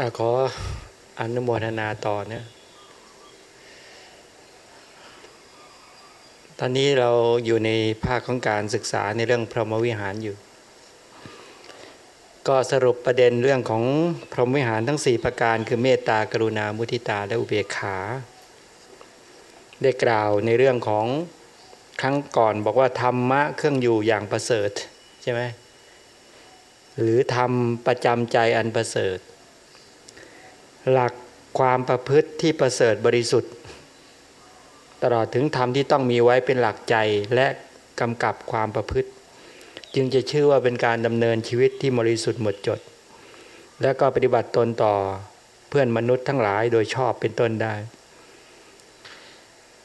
อขออนุโมทนาต่อเนี่ยตอนนี้เราอยู่ในภาคของการศึกษาในเรื่องพรหมวิหารอยู่ ก็สรุปประเด็นเรื่องของพรหมวิหารทั้ง 4 ประการ คือเมตตากรุณามุทิตาและอุเบกขา ได้กล่าวในเรื่องของครั้งก่อนบอกว่าธรรมะเครื่องอยู่อย่างประเสริฐใช่ไหมหรือทำประจำใจอันประเสริฐ หลักความประพฤติที่ประเสริฐบริสุทธิ์ ตลอดถึงธรรมที่ต้องมีไว้เป็นหลักใจและกำกับความประพฤติ จึงจะชื่อว่าเป็นการดำเนินชีวิตที่บริสุทธิ์หมดจด และก็ปฏิบัติตนต่อเพื่อนมนุษย์ทั้งหลายโดยชอบเป็นต้นได้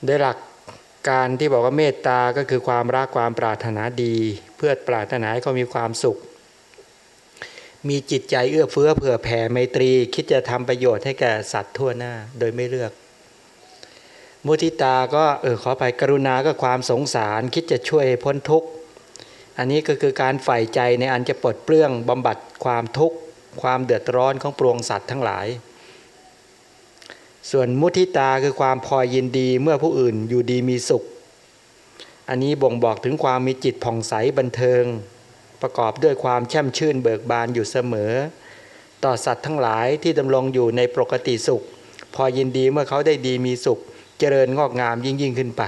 ได้หลักการที่บอกว่าเมตตาก็คือความรักความปรารถนาดี เพื่อปรารถนาให้เขามีความสุข มีจิตใจเอื้อเฟื้อเผื่อแผ่ไมตรี คิดจะทำประโยชน์ให้แก่สัตว์ทั่วหน้า โดยไม่เลือก มุทิตาก็เออขอไปกรุณาก็ความสงสาร คิดจะช่วยพ้นทุกข์ อันนี้ก็คือการใฝ่ใจในอันจะปลดเปลื้องบำบัดความทุกข์ ความเดือดร้อนของปวงสัตว์ทั้งหลาย ส่วนมุทิตาคือความพอยินดีเมื่อผู้อื่นอยู่ดีมีสุข อันนี้บ่งบอกถึงความมีจิตผ่องใสบันเทิง ประกอบด้วยความแช่มชื่นเบิกบานอยู่เสมอ ต่อสัตว์ทั้งหลายที่ดำรงอยู่ในปกติสุข พอยินดีเมื่อเขาได้ดีมีสุข เจริญงอกงามยิ่งยิ่งขึ้นไป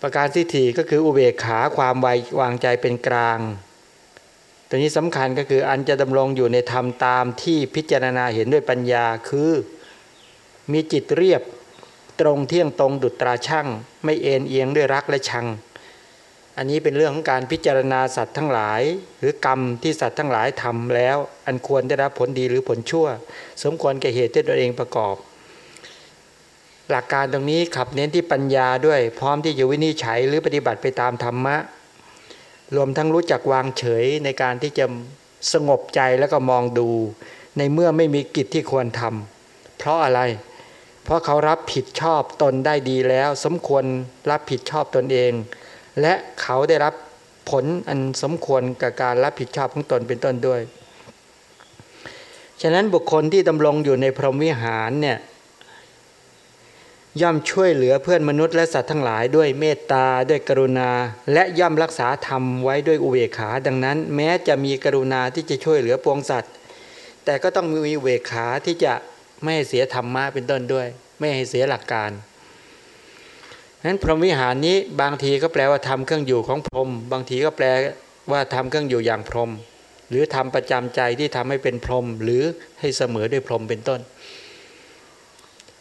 ประการที่ถี่ก็คืออุเบกขาความไววางใจเป็นกลาง ตัวนี้สำคัญก็คืออันจะดำรงอยู่ในธรรมตามที่พิจารณาเห็นด้วยปัญญาคือ มีจิตเรียบตรงเที่ยงตรงดุจตราช่างไม่เอ็นเอียงด้วยรักและชัง อันนี้เป็นเรื่องของการพิจารณาสัตว์ทั้งหลาย หรือกรรมที่สัตว์ทั้งหลายทำแล้ว อันควรได้รับผลดีหรือผลชั่ว สมควรแก่เหตุที่ตัวเองประกอบ หลักการตรงนี้ขับเน้นที่ปัญญาด้วย พร้อมที่จะวินิจฉัยหรือปฏิบัติไปตามธรรมะ รวมทั้งรู้จักวางเฉยในการที่จะสงบใจแล้วก็มองดู ในเมื่อไม่มีกิจที่ควรทำเพราะอะไร เพราะเขารับผิดชอบตนได้ดีแล้ว สมควรรับผิดชอบตนเอง และเขาได้รับผลอันสมควรกับการรับผิดชอบของตนเป็นต้นด้วย ฉะนั้นบุคคลที่ดำรงอยู่ในพรหมวิหารเนี่ยย่อมช่วยเหลือเพื่อนมนุษย์และสัตว์ทั้งหลายด้วยเมตตาด้วยกรุณา และย่อมรักษาธรรมไว้ด้วยอุเบกขา ดังนั้น แม้จะมีกรุณาที่จะช่วยเหลือปวงสัตว์ แต่ก็ต้องมีอุเบกขาที่จะไม่ให้เสียธรรมะเป็นต้นด้วย ไม่ให้เสียหลักการ นั้นพรหมวิหารนี้บางทีก็แปลว่าทำเครื่องอยู่ของพรหมบางทีก็แปลว่าทำเครื่องอยู่อย่างพรหมหรือทำประจำใจที่ทำให้เป็นพรหมหรือให้เสมอด้วยพรหมเป็นต้น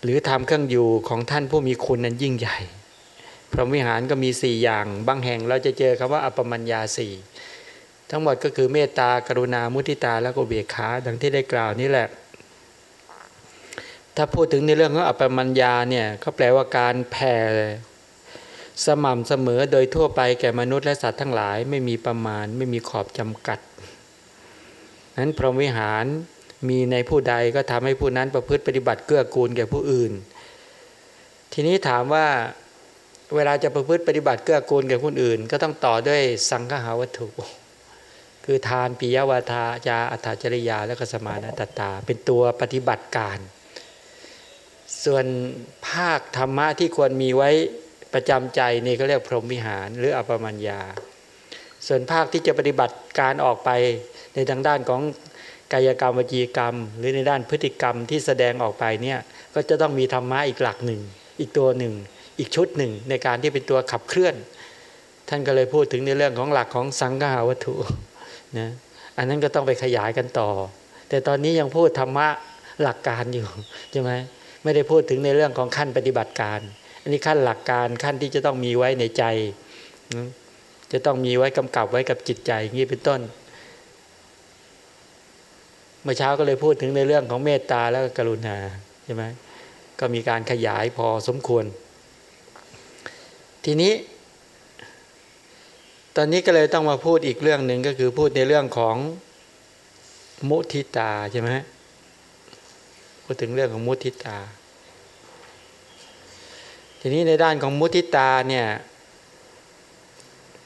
หรือทำเครื่องอยู่ของท่านผู้มีคุณนั้นยิ่งใหญ่ พรหมวิหารก็มีสี่อย่าง บางแห่งเราจะเจอคำว่าอัปมัญญาสี่ทั้งหมดก็คือเมตตากรุณามุทิตาและก็เบียขาดังที่ได้กล่าวนี่แหละ ถ้าพูดถึงในเรื่องของอัปมัญญาเนี่ยก็แปลว่าการแผ่ สม่ำเสมอโดยทั่วไปแก่มนุษย์และสัตว์ทั้งหลายไม่มีประมาณไม่มีขอบจำกัดนั้นพรหมวิหารมีในผู้ใดก็ทำให้ผู้นั้นประพฤติปฏิบัติเกื้อกูลแก่ผู้อื่น ทีนี้ถามว่าเวลาจะประพฤติปฏิบัติเกื้อกูลแก่คนอื่น ก็ต้องต่อด้วยสังฆาวัตถุ คือทานปิยวาทาจาอัตจริยาและก็สมานะตตา เป็นตัวปฏิบัติการ ส่วนภาคธรรมะที่ควรมีไว้ ประจำใจนี่เขาเรียกพรหมวิหารหรืออปมัญญา ส่วนภาคที่จะปฏิบัติการออกไปในทางด้านของกายกรรมวจีกรรม หรือในด้านพฤติกรรมที่แสดงออกไปเนี่ยก็จะต้องมีธรรมะอีกหลักหนึ่ง อีกตัวหนึ่ง อีกชุดหนึ่งในการที่เป็นตัวขับเคลื่อน ท่านก็เลยพูดถึงในเรื่องของหลักของสังฆาวัตถุนะอันนั้นก็ต้องไปขยายกันต่อ แต่ตอนนี้ยังพูดธรรมะหลักการอยู่ใช่ไหมไม่ได้พูดถึงในเรื่องของขั้นปฏิบัติการ อันนี้ขั้นหลักการขั้นที่จะต้องมีไว้ในใจ จะต้องมีไว้กำกับไว้กับจิตใจอย่างนี้เป็นต้น เมื่อเช้าก็เลยพูดถึงในเรื่องของเมตตาแล้วก็กรุณาใช่ไหมก็มีการขยายพอสมควร ทีนี้ ตอนนี้ก็เลยต้องมาพูดอีกเรื่องหนึ่งก็คือพูดในเรื่องของมุทิตาใช่ไหมพูดถึงเรื่องของมุทิตา ทีนี้ในด้านของมุทิตาเนี่ย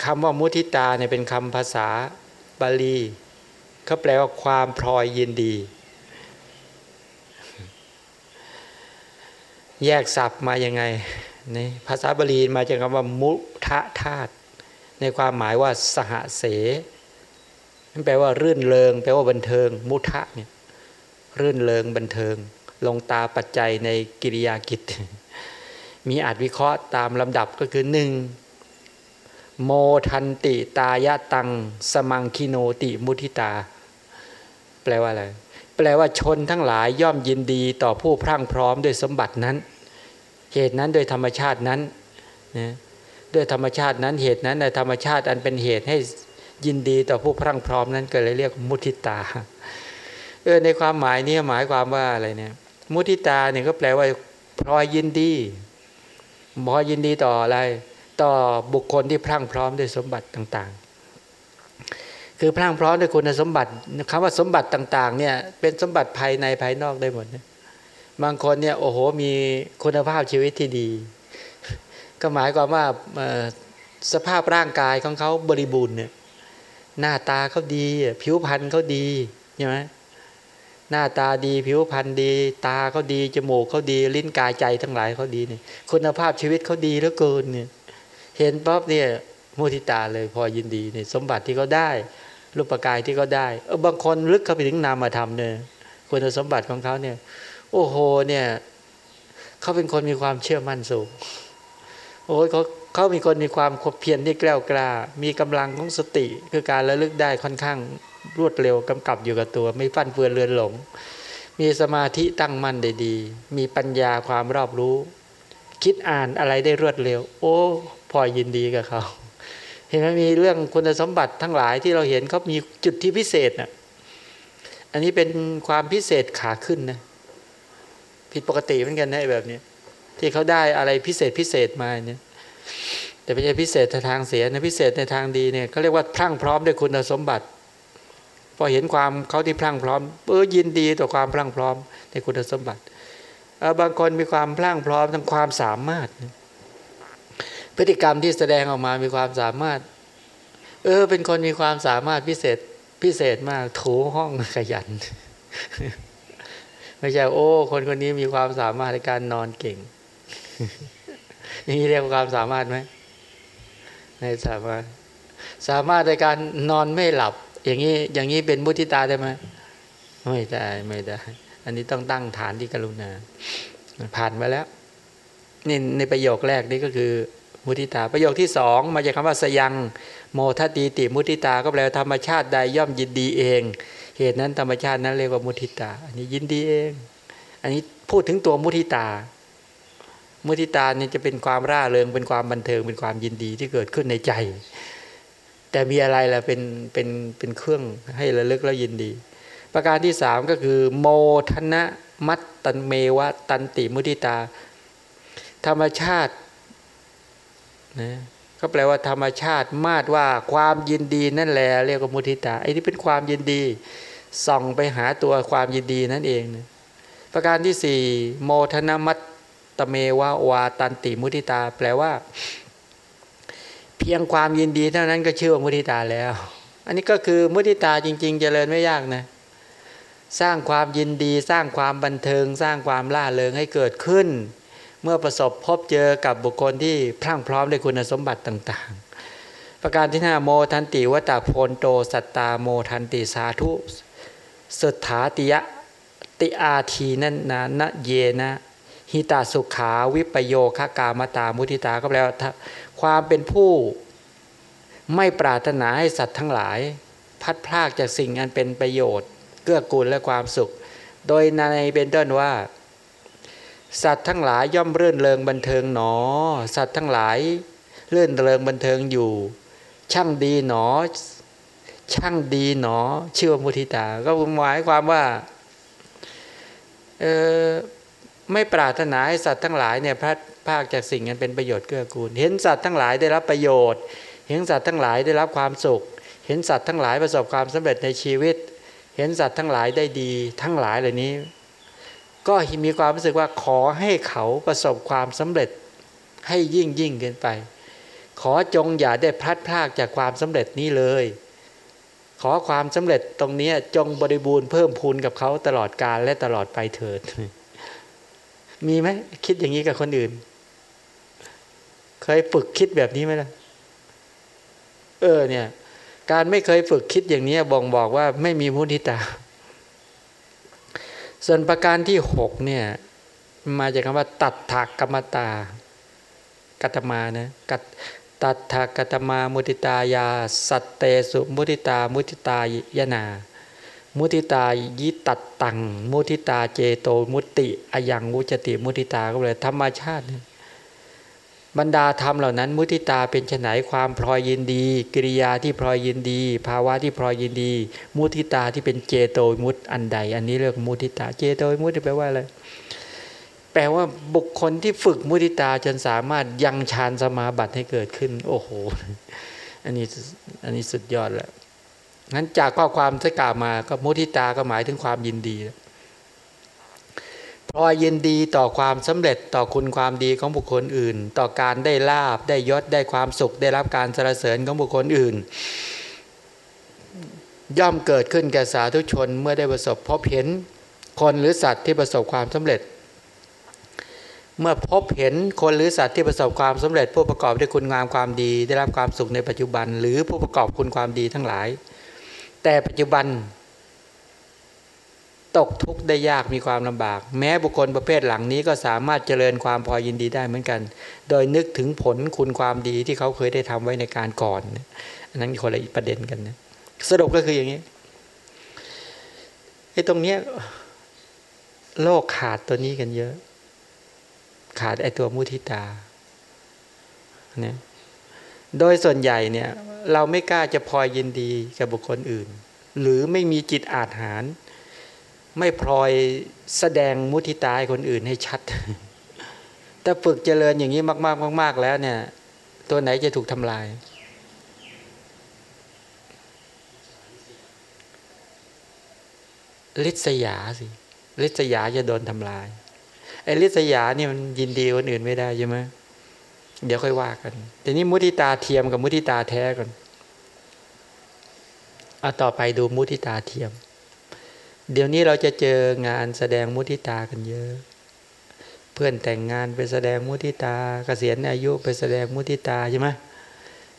คำว่ามุทิตาเนี่ยเป็นคำภาษาบาลีเขาแปลว่าความพลอยยินดี แยกศัพท์มายังไงนี่ภาษาบาลีมาจากคำว่ามุทะธาตุในความหมายว่าสหเสนั่นแปลว่ารื่นเริงแปลว่าบันเทิง มุทะเนี่ยรื่นเริงบันเทิง ลงตาปัจจัยในกิริยากิจ มีอาจวิเคราะห์ตามลำดับก็คือหนึ่งโมทันติตายะตัง สมังคิโนติมุทิตา แปลว่าอะไร แปลว่าชนทั้งหลายย่อมยินดีต่อผู้พรั่งพร้อมด้วยสมบัตินั้น เหตุนั้นโดยธรรมชาตินั้นนะด้วยธรรมชาตินั้นเหตุนั้นในธรรมชาติอันเป็นเหตุให้ยินดีต่อผู้พรั่งพร้อมนั้นก็เลยเรียกมุทิตาเออในความหมายนี้หมายความว่าอะไรเนี่ย มุทิตาเนี่ยก็แปลว่าพลอยยินดี พลอยินดีต่ออะไร ต่อบุคคลที่พรั่งพร้อมด้วยสมบัติต่างๆ คือพรั่งพร้อมด้วยคุณสมบัติคำว่าสมบัติต่างๆเนี่ยเป็นสมบัติภายในภายนอกได้หมดนะบางคนเนี่ยโอ้โหมีคุณภาพชีวิตที่ดี ก็หมายความว่าสภาพร่างกายของเขาบริบูรณ์เนี่ยหน้าตาเขาดี ผิวพรรณเขาดีใช่ไหม หน้าตาดีผิวพรรณดี ตาเขาดีจมูกเขาดี ลิ้นกายใจทั้งหลายเขาดีเนี่ยคุณภาพชีวิตเขาดีเหลือเกินเนี่ยเห็นป๊อบเนี่ยมุทิตาเลยพอยินดีเนี่ยสมบัติที่เขาได้ รูปกายที่เขาได้เออบางคนลึกเข้าไปถึงนามธรรมเนี่ยคุณสมบัติของเขาเนี่ย โอ้โหเนี่ยเขาเป็นคนมีความเชื่อมั่นสูงโอ้ยเขาเขามีคนมีความขบเพียรที่แกล้วกล้า มีกำลังของสติคือการระลึกได้ค่อนข้าง รวดเร็วกำกับอยู่กับตัว ไม่ฟั่นเฟือนเลือนหลง มีสมาธิตั้งมั่นได้ดี มีปัญญาความรอบรู้ คิดอ่านอะไรได้รวดเร็ว โอ้พอยินดีกับเขา เห็นไหมมีเรื่องคุณสมบัติทั้งหลายที่เราเห็นเขามีจุดที่พิเศษน่ะอันนี้เป็นความพิเศษขาขึ้นนะผิดปกติเหมือนกันนะแบบนี้ที่เขาได้อะไรพิเศษพิเศษมาเนี่ยแต่ไม่ใช่พิเศษในทางเสียนะพิเศษในทางดีเนี่ยเขาเรียกว่าพรั่งพร้อมด้วยคุณสมบัติ พอเห็นความเขาที่พรั่งพร้อมเออยินดีต่อความพรั่งพร้อมในคุณสมบัติบางคนมีความพรั่งพร้อมทั้งความสามารถ พฤติกรรมที่แสดงออกมามีความสามารถ เออ เป็นคนมีความสามารถพิเศษพิเศษมากถูห้องขยัน ไม่ใช่โอ้ คนคนนี้มีความสามารถในการนอนเก่งนี่เรียกว่าความสามารถไหมไม่สามารถ สามารถในการนอนไม่หลับ อย่างนี้อย่างนี้เป็นมุทิตาได้ไหมไม่ได้ไม่ได้ อันนี้ต้องตั้งฐานที่กรุณา ผ่านมาแล้วนี่ในประโยคแรกนี่ก็คือ มุทิตา ประโยคที่สองมาจากคำว่าสยังโมทัตีติมุทิตา ก็แปลธรรมชาติใดย่อมยินดีเอง เหตุนั้นธรรมชาตินั้นเรียกว่ามุทิตา อันนี้ยินดีเอง อันนี้พูดถึงตัวมุทิตา มุทิตานี่จะเป็นความร่าเริงเป็นความบันเทิงเป็นความยินดีที่เกิดขึ้นในใจ แต่มีอะไรล่ะเป็นเป็นเป็นเครื่องให้ระลึกแล้วยินดี ประการที่สามก็คือ โมทนะมัตตันเมวะตันติมุทิตา ธรรมชาตินะก็แปลว่าธรรมชาติมาดว่าความยินดีนั่นแหละเรียกว่ามุทิตาไอ้นี่เป็นความยินดีส่องไปหาตัวความยินดีนั่นเองนะประการที่สี่โมทนมัตตเมวะวาตันติมุทิตา แปลว่า เพียงความยินดีเท่านั้นก็ชื่อว่ามุทิตาแล้ว อันนี้ก็คือมุทิตาจริง ๆ เจริญไม่ยากนะ สร้างความยินดี สร้างความบันเทิง สร้างความล่าเริงให้เกิดขึ้น เมื่อประสบพบเจอกับบุคคลที่พรั่งพร้อมด้วยคุณสมบัติต่างๆ ประการที่ห้าโมทันติวัตโพนโตสัตตาโมทันติสาธุสุถาติยะติอาทีนันนะนะเยนะหิตาสุขาวิปโยคกามตามุทิตาก็แปลว่า ความเป็นผู้ไม่ปรารถนาให้สัตว์ทั้งหลาย พัดพลากจากสิ่งอันเป็นประโยชน์ เกื้อกูลและความสุข โดยในเป็นต้นว่า สัตว์ทั้งหลายย่อมเรื่นเริงบันเทิงหนอ สัตว์ทั้งหลายเรื่นเริงบันเทิงอยู่ ช่างดีหนอ ช่างดีหนอชื่อว่ามุทิตา ก็หมายความว่าไม่ปรารถนาให้สัตว์ทั้งหลายเนี่ยพระ ภาคจากสิ่งนั้นเป็นประโยชน์เกื้อกูล เห็นสัตว์ทั้งหลายได้รับประโยชน์ เห็นสัตว์ทั้งหลายได้รับความสุข เห็นสัตว์ทั้งหลายประสบความสำเร็จในชีวิต เห็นสัตว์ทั้งหลายได้ดีทั้งหลายเหล่านี้ ก็มีความรู้สึกว่าขอให้เขาประสบความสำเร็จให้ยิ่งยิ่งขึ้นไป ขอจงอย่าได้พลัดพรากจากความสำเร็จนี้เลย ขอความสำเร็จตรงนี้จงบริบูรณ์เพิ่มพูนกับเขาตลอดกาลและตลอดไปเถิดมีไหมคิดอย่างนี้กับคนอื่น เคยฝึกคิดแบบนี้ไหมล่ะ เออ เนี่ย การไม่เคยฝึกคิดอย่างนี้บ่งบอกว่าไม่มีมุทิตา ส่วนประการที่หกเนี่ย มาจากคำว่า ตัดถากกรรมตา กัตมานะกัตตัดถากกัตมามุติตายา สัตเตสุมุติตามุติตายนา มุติตายิตัดตังมุติตาเจโตมุติอายังมุจติมุติตาก็เลยธรรมชาติเนี่ย บรรดาธรรมเหล่านั้น มุทิตาเป็นไนความพลอยยินดี กิริยาที่พลอยยินดี ภาวะที่พลอยยินดี มุทิตาที่เป็นเจโตมุตอันใด อันนี้เรียกมุทิตาเจโตมุตแปลว่าอะไรแปลว่าบุคคลที่ฝึกมุทิตาจนสามารถยังฌานสมาบัติให้เกิดขึ้น โอ้โห อันนี้อันนี้สุดยอดแล้วงั้นจากข้อความที่กล่าวมาก็มุทิตาก็หมายถึงความยินดี พอยินดีต่อความสำเร็จต่อคุณความดีของบุคคลอื่น ต่อการได้ลาบได้ยศได้ความสุขได้รับการสรรเสริญของบุคคลอื่น ย่อมเกิดขึ้นแก่สาธุชนเมื่อได้ประสบพบเห็นคนหรือสัตว์ที่ประสบความสำเร็จ เมื่อพบเห็นคนหรือสัตว์ที่ประสบความสำเร็จ ผู้ประกอบด้วยคุณงามความดี ได้รับความสุขในปัจจุบัน หรือผู้ประกอบคุณความดีทั้งหลาย แต่ปัจจุบัน ตกทุกข์ได้ยากมีความลำบาก แม้บุคคลประเภทหลังนี้ก็สามารถเจริญความพอยินดีได้เหมือนกัน โดยนึกถึงผลคุณความดีที่เขาเคยได้ทำไว้ในการก่อนอันนั้นคนละประเด็นกันนะสรุปก็คืออย่างนี้ไอ้ตรงเนี้ยโลกขาดตัวนี้กันเยอะ ขาดไอ้ตัวมุทิตาเนี่ยโดยส่วนใหญ่เนี่ย เราไม่กล้าจะพอยินดีกับบุคคลอื่น หรือไม่มีจิตอาหาร ไม่พลอยแสดงมุทิตาให้คนอื่นให้ชัด แต่ฝึกเจริญอย่างนี้มากๆมากๆแล้วเนี่ย ตัวไหนจะถูกทำลาย ลิษยาสิลิษยาจะโดนทำลายไอ้ลิษยาเนี่ยมันยินดีคนอื่นไม่ได้ใช่ไหมเดี๋ยวค่อยว่ากันแต่นี้มุทิตาเทียมกับมุทิตาแท้ก่อนเอาต่อไปดูมุทิตาเทียม เดี๋ยวนี้เราจะเจองานแสดงมุทิตากันเยอะ เพื่อนแต่งงานไปแสดงมุทิตาเกษียณอายุไปแสดงมุทิตาใช่ไหม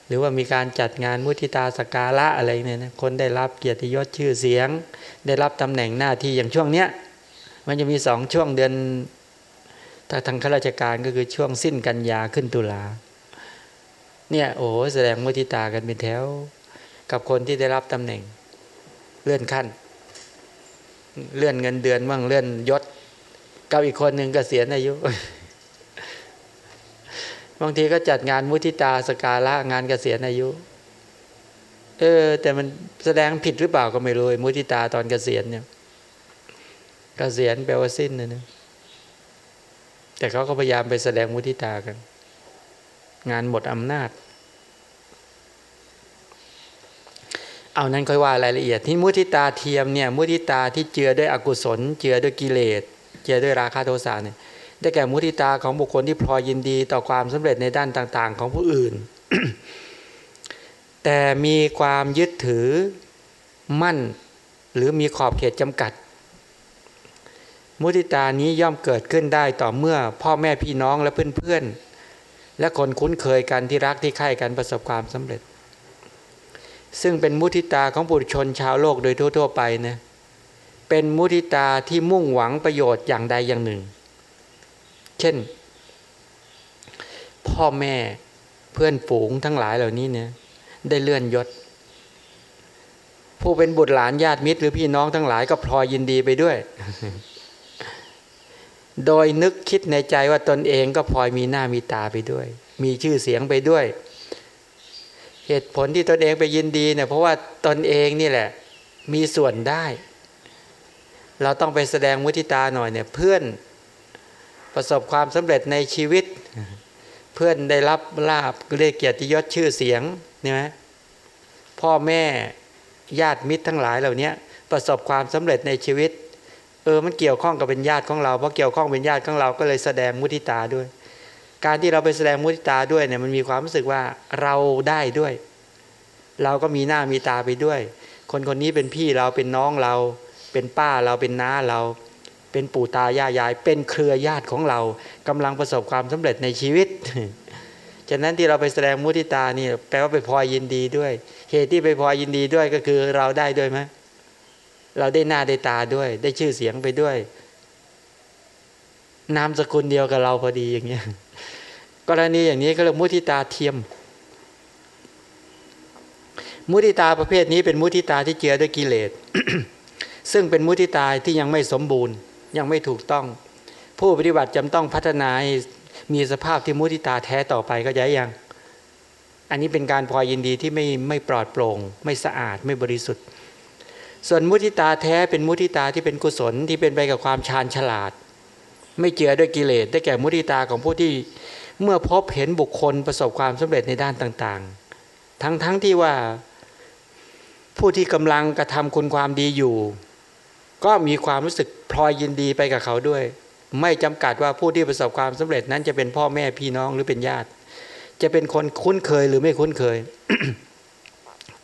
หรือว่ามีการจัดงานมุทิตาสกาละอะไรเนี่ยนะคนได้รับเกียรติยศชื่อเสียง ได้รับตำแหน่งหน้าที่อย่างช่วงเนี้ยมันจะมีสองช่วงเดือนถ้าทางข้าราชการก็คือช่วงสิ้นกันยาขึ้นตุลาเนี่ยโอ้แสดงมุทิตากันเป็นแถว กับคนที่ได้รับตำแหน่งเลื่อนขั้น เลื่อนเงินเดือนบ้างเลื่อนยศกับอีกคนหนึ่งกเกษียณอายุ บางทีก็จัดงานมุทิตาสกาละงานกเกษียณอายุ เออ แต่มันแสดงผิดหรือเปล่าก็ไม่รู้มุทิตาตอนกเกษียณเนี่ยกเกษียณแปลว่าสิ้นนะเนี่ยแต่เขาก็พยายามไปแสดงมุทิตากัน งานหมดอำนาจ เอานั้นค่อยว่ารายละเอียดที่มุทิตาเทียมเนี่ยมุทิตาที่เจือด้วยอกุศล เจือด้วยกิเลส เจือด้วยราคะโทสะเนี่ยได้แก่มุทิตาของบุคคลที่พลอยยินดีต่อความสำเร็จในด้านต่าง ๆ ของผู้อื่น แต่มีความยึดถือมั่น หรือมีขอบเขตจำกัด มุทิตานี้ย่อมเกิดขึ้นได้ต่อเมื่อพ่อแม่พี่น้องและเพื่อนๆและคนคุ้นเคยกันที่รักที่ใคร่กันประสบความสำเร็จ ซึ่งเป็นมุทิตาของบุตรชนชาวโลกโดยทั่ว ๆ ไปนะเป็นมุทิตาที่มุ่งหวังประโยชน์อย่างใดอย่างหนึ่ง เช่น พ่อแม่เพื่อนฝูงทั้งหลายเหล่านี้เนี่ยได้เลื่อนยศ ผู้เป็นบุตรหลานญาติมิตร หรือพี่น้องทั้งหลายก็พลอยยินดีไปด้วย โดยนึกคิดในใจว่าตนเองก็พลอยมีหน้ามีตาไปด้วย มีชื่อเสียงไปด้วย เหตุผลที่ตนเองไปยินดีเนี่ยเพราะว่าตนเองนี่แหละ มีส่วนได้ เราต้องไปแสดงมุทิตาหน่อยเนี่ยเพื่อนประสบความสำเร็จในชีวิต เพื่อนได้รับลาบเรียกเกียรติยศชื่อเสียงเนี่ยไหมพ่อแม่ญาติมิตรทั้งหลายเหล่านี้ประสบความสำเร็จในชีวิต เออมันเกี่ยวข้องกับเป็นญาติของเราเพราะเกี่ยวข้องเป็นญาติของเราก็เลยแสดงมุทิตาด้วย การที่เราไปแสดงมุติตาด้วยเนี่ยมันมีความรู้สึกว่าเราได้ด้วย เราก็มีหน้ามีตาไปด้วย คนคนนี้เป็นพี่เราเป็นน้องเรา เป็นป้าเราเป็นน้าเรา เป็นปู่ตายายาย เป็นเครือญาติของเรากำลังประสบความสำเร็จในชีวิตฉะนั้นที่เราไปแสดงมุทิตานี่แปลว่าไปพลอยยินดีด้วย เหตุที่ไปพลอยยินดีด้วยก็คือเราได้ด้วยไหมเราได้หน้าได้ตาด้วย ได้ชื่อเสียงไปด้วย นามสกุลเดียวกับเราพอดีอย่างเงี้ย กรณีอย่างนี้ก็เรียกมุทิตาเทียม มุทิตาประเภทนี้เป็นมุทิตาที่เจือด้วยกิเลสซึ่งเป็นมุทิตาที่ยังไม่สมบูรณ์ ยังไม่ถูกต้อง ผู้ปฏิบัติจำต้องพัฒนามีสภาพที่มุทิตาแท้ต่อไปก็ย้ายยัง อันนี้เป็นการพอยินดีที่ไม่ไม่ปลอดโปร่ง ไม่สะอาดไม่บริสุทธิ์ ส่วนมุทิตาแท้เป็นมุทิตาที่เป็นกุศลที่เป็นไปกับความชาญฉลาด ไม่เจือด้วยกิเลสได้แก่มุทิตาของผู้ที่ เมื่อพบเห็นบุคคลประสบความสำเร็จในด้านต่างๆ ทั้งๆทที่ว่าผู้ที่กำลังกระทำคุณความดีอยู่ ก็มีความรู้สึกพลอยยินดีไปกับเขาด้วย ไม่จำกัดว่าผู้ที่ประสบความสำเร็จนั้นจะเป็นพ่อแม่พี่น้องหรือเป็นญาติ จะเป็นคนคุ้นเคยหรือไม่คุ้นเคย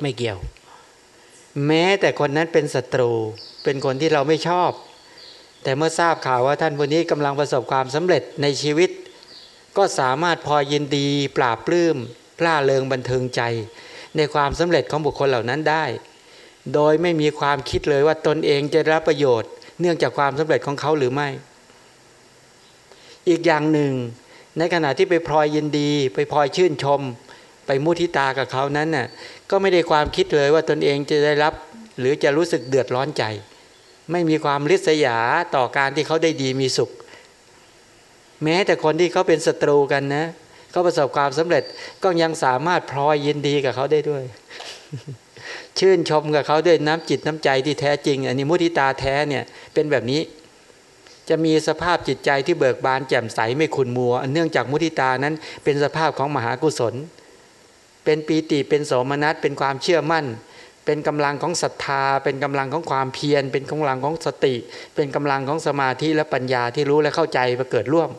ไม่เกี่ยว แม้แต่คนนั้นเป็นศัตรู เป็นคนที่เราไม่ชอบ แต่เมื่อทราบข่าวว่าท่านคนนี้กำลังประสบความสำเร็จในชีวิต ก็สามารถพอยินดีปราบปลื้มปล้าเริงบันเทิงใจ ในความสำเร็จของบุคคลเหล่านั้นได้ โดยไม่มีความคิดเลยว่าตนเองจะรับประโยชน์ เนื่องจากความสำเร็จของเขาหรือไม่ อีกอย่างหนึ่ง ในขณะที่ไปพลอยยินดี ไปพลอยชื่นชม ไปมุทิตากับเขานั้นน่ะก็ไม่ได้ความคิดเลยว่าตนเองจะได้รับ หรือจะรู้สึกเดือดร้อนใจ ไม่มีความริษยาต่อการที่เขาได้ดีมีสุข แม้แต่คนที่เขาเป็นศัตรูกันนะเขาประสบความสำเร็จก็ยังสามารถพลอยยินดีกับเขาได้ด้วย ชื่นชมกับเขาด้วยน้ำจิตน้ำใจที่แท้จริง อันนี้มุทิตาแท้เนี่ยเป็นแบบนี้ จะมีสภาพจิตใจที่เบิกบานแจ่มใสไม่ขุนมัว เนื่องจากมุทิตานั้นเป็นสภาพของมหากุศล เป็นปีติเป็นโสมนัสเป็นความเชื่อมั่น เป็นกำลังของศรัทธา เป็นกำลังของความเพียร เป็นกำลังของสติ เป็นกำลังของสมาธิและปัญญาที่รู้และเข้าใจมาเกิดร่วม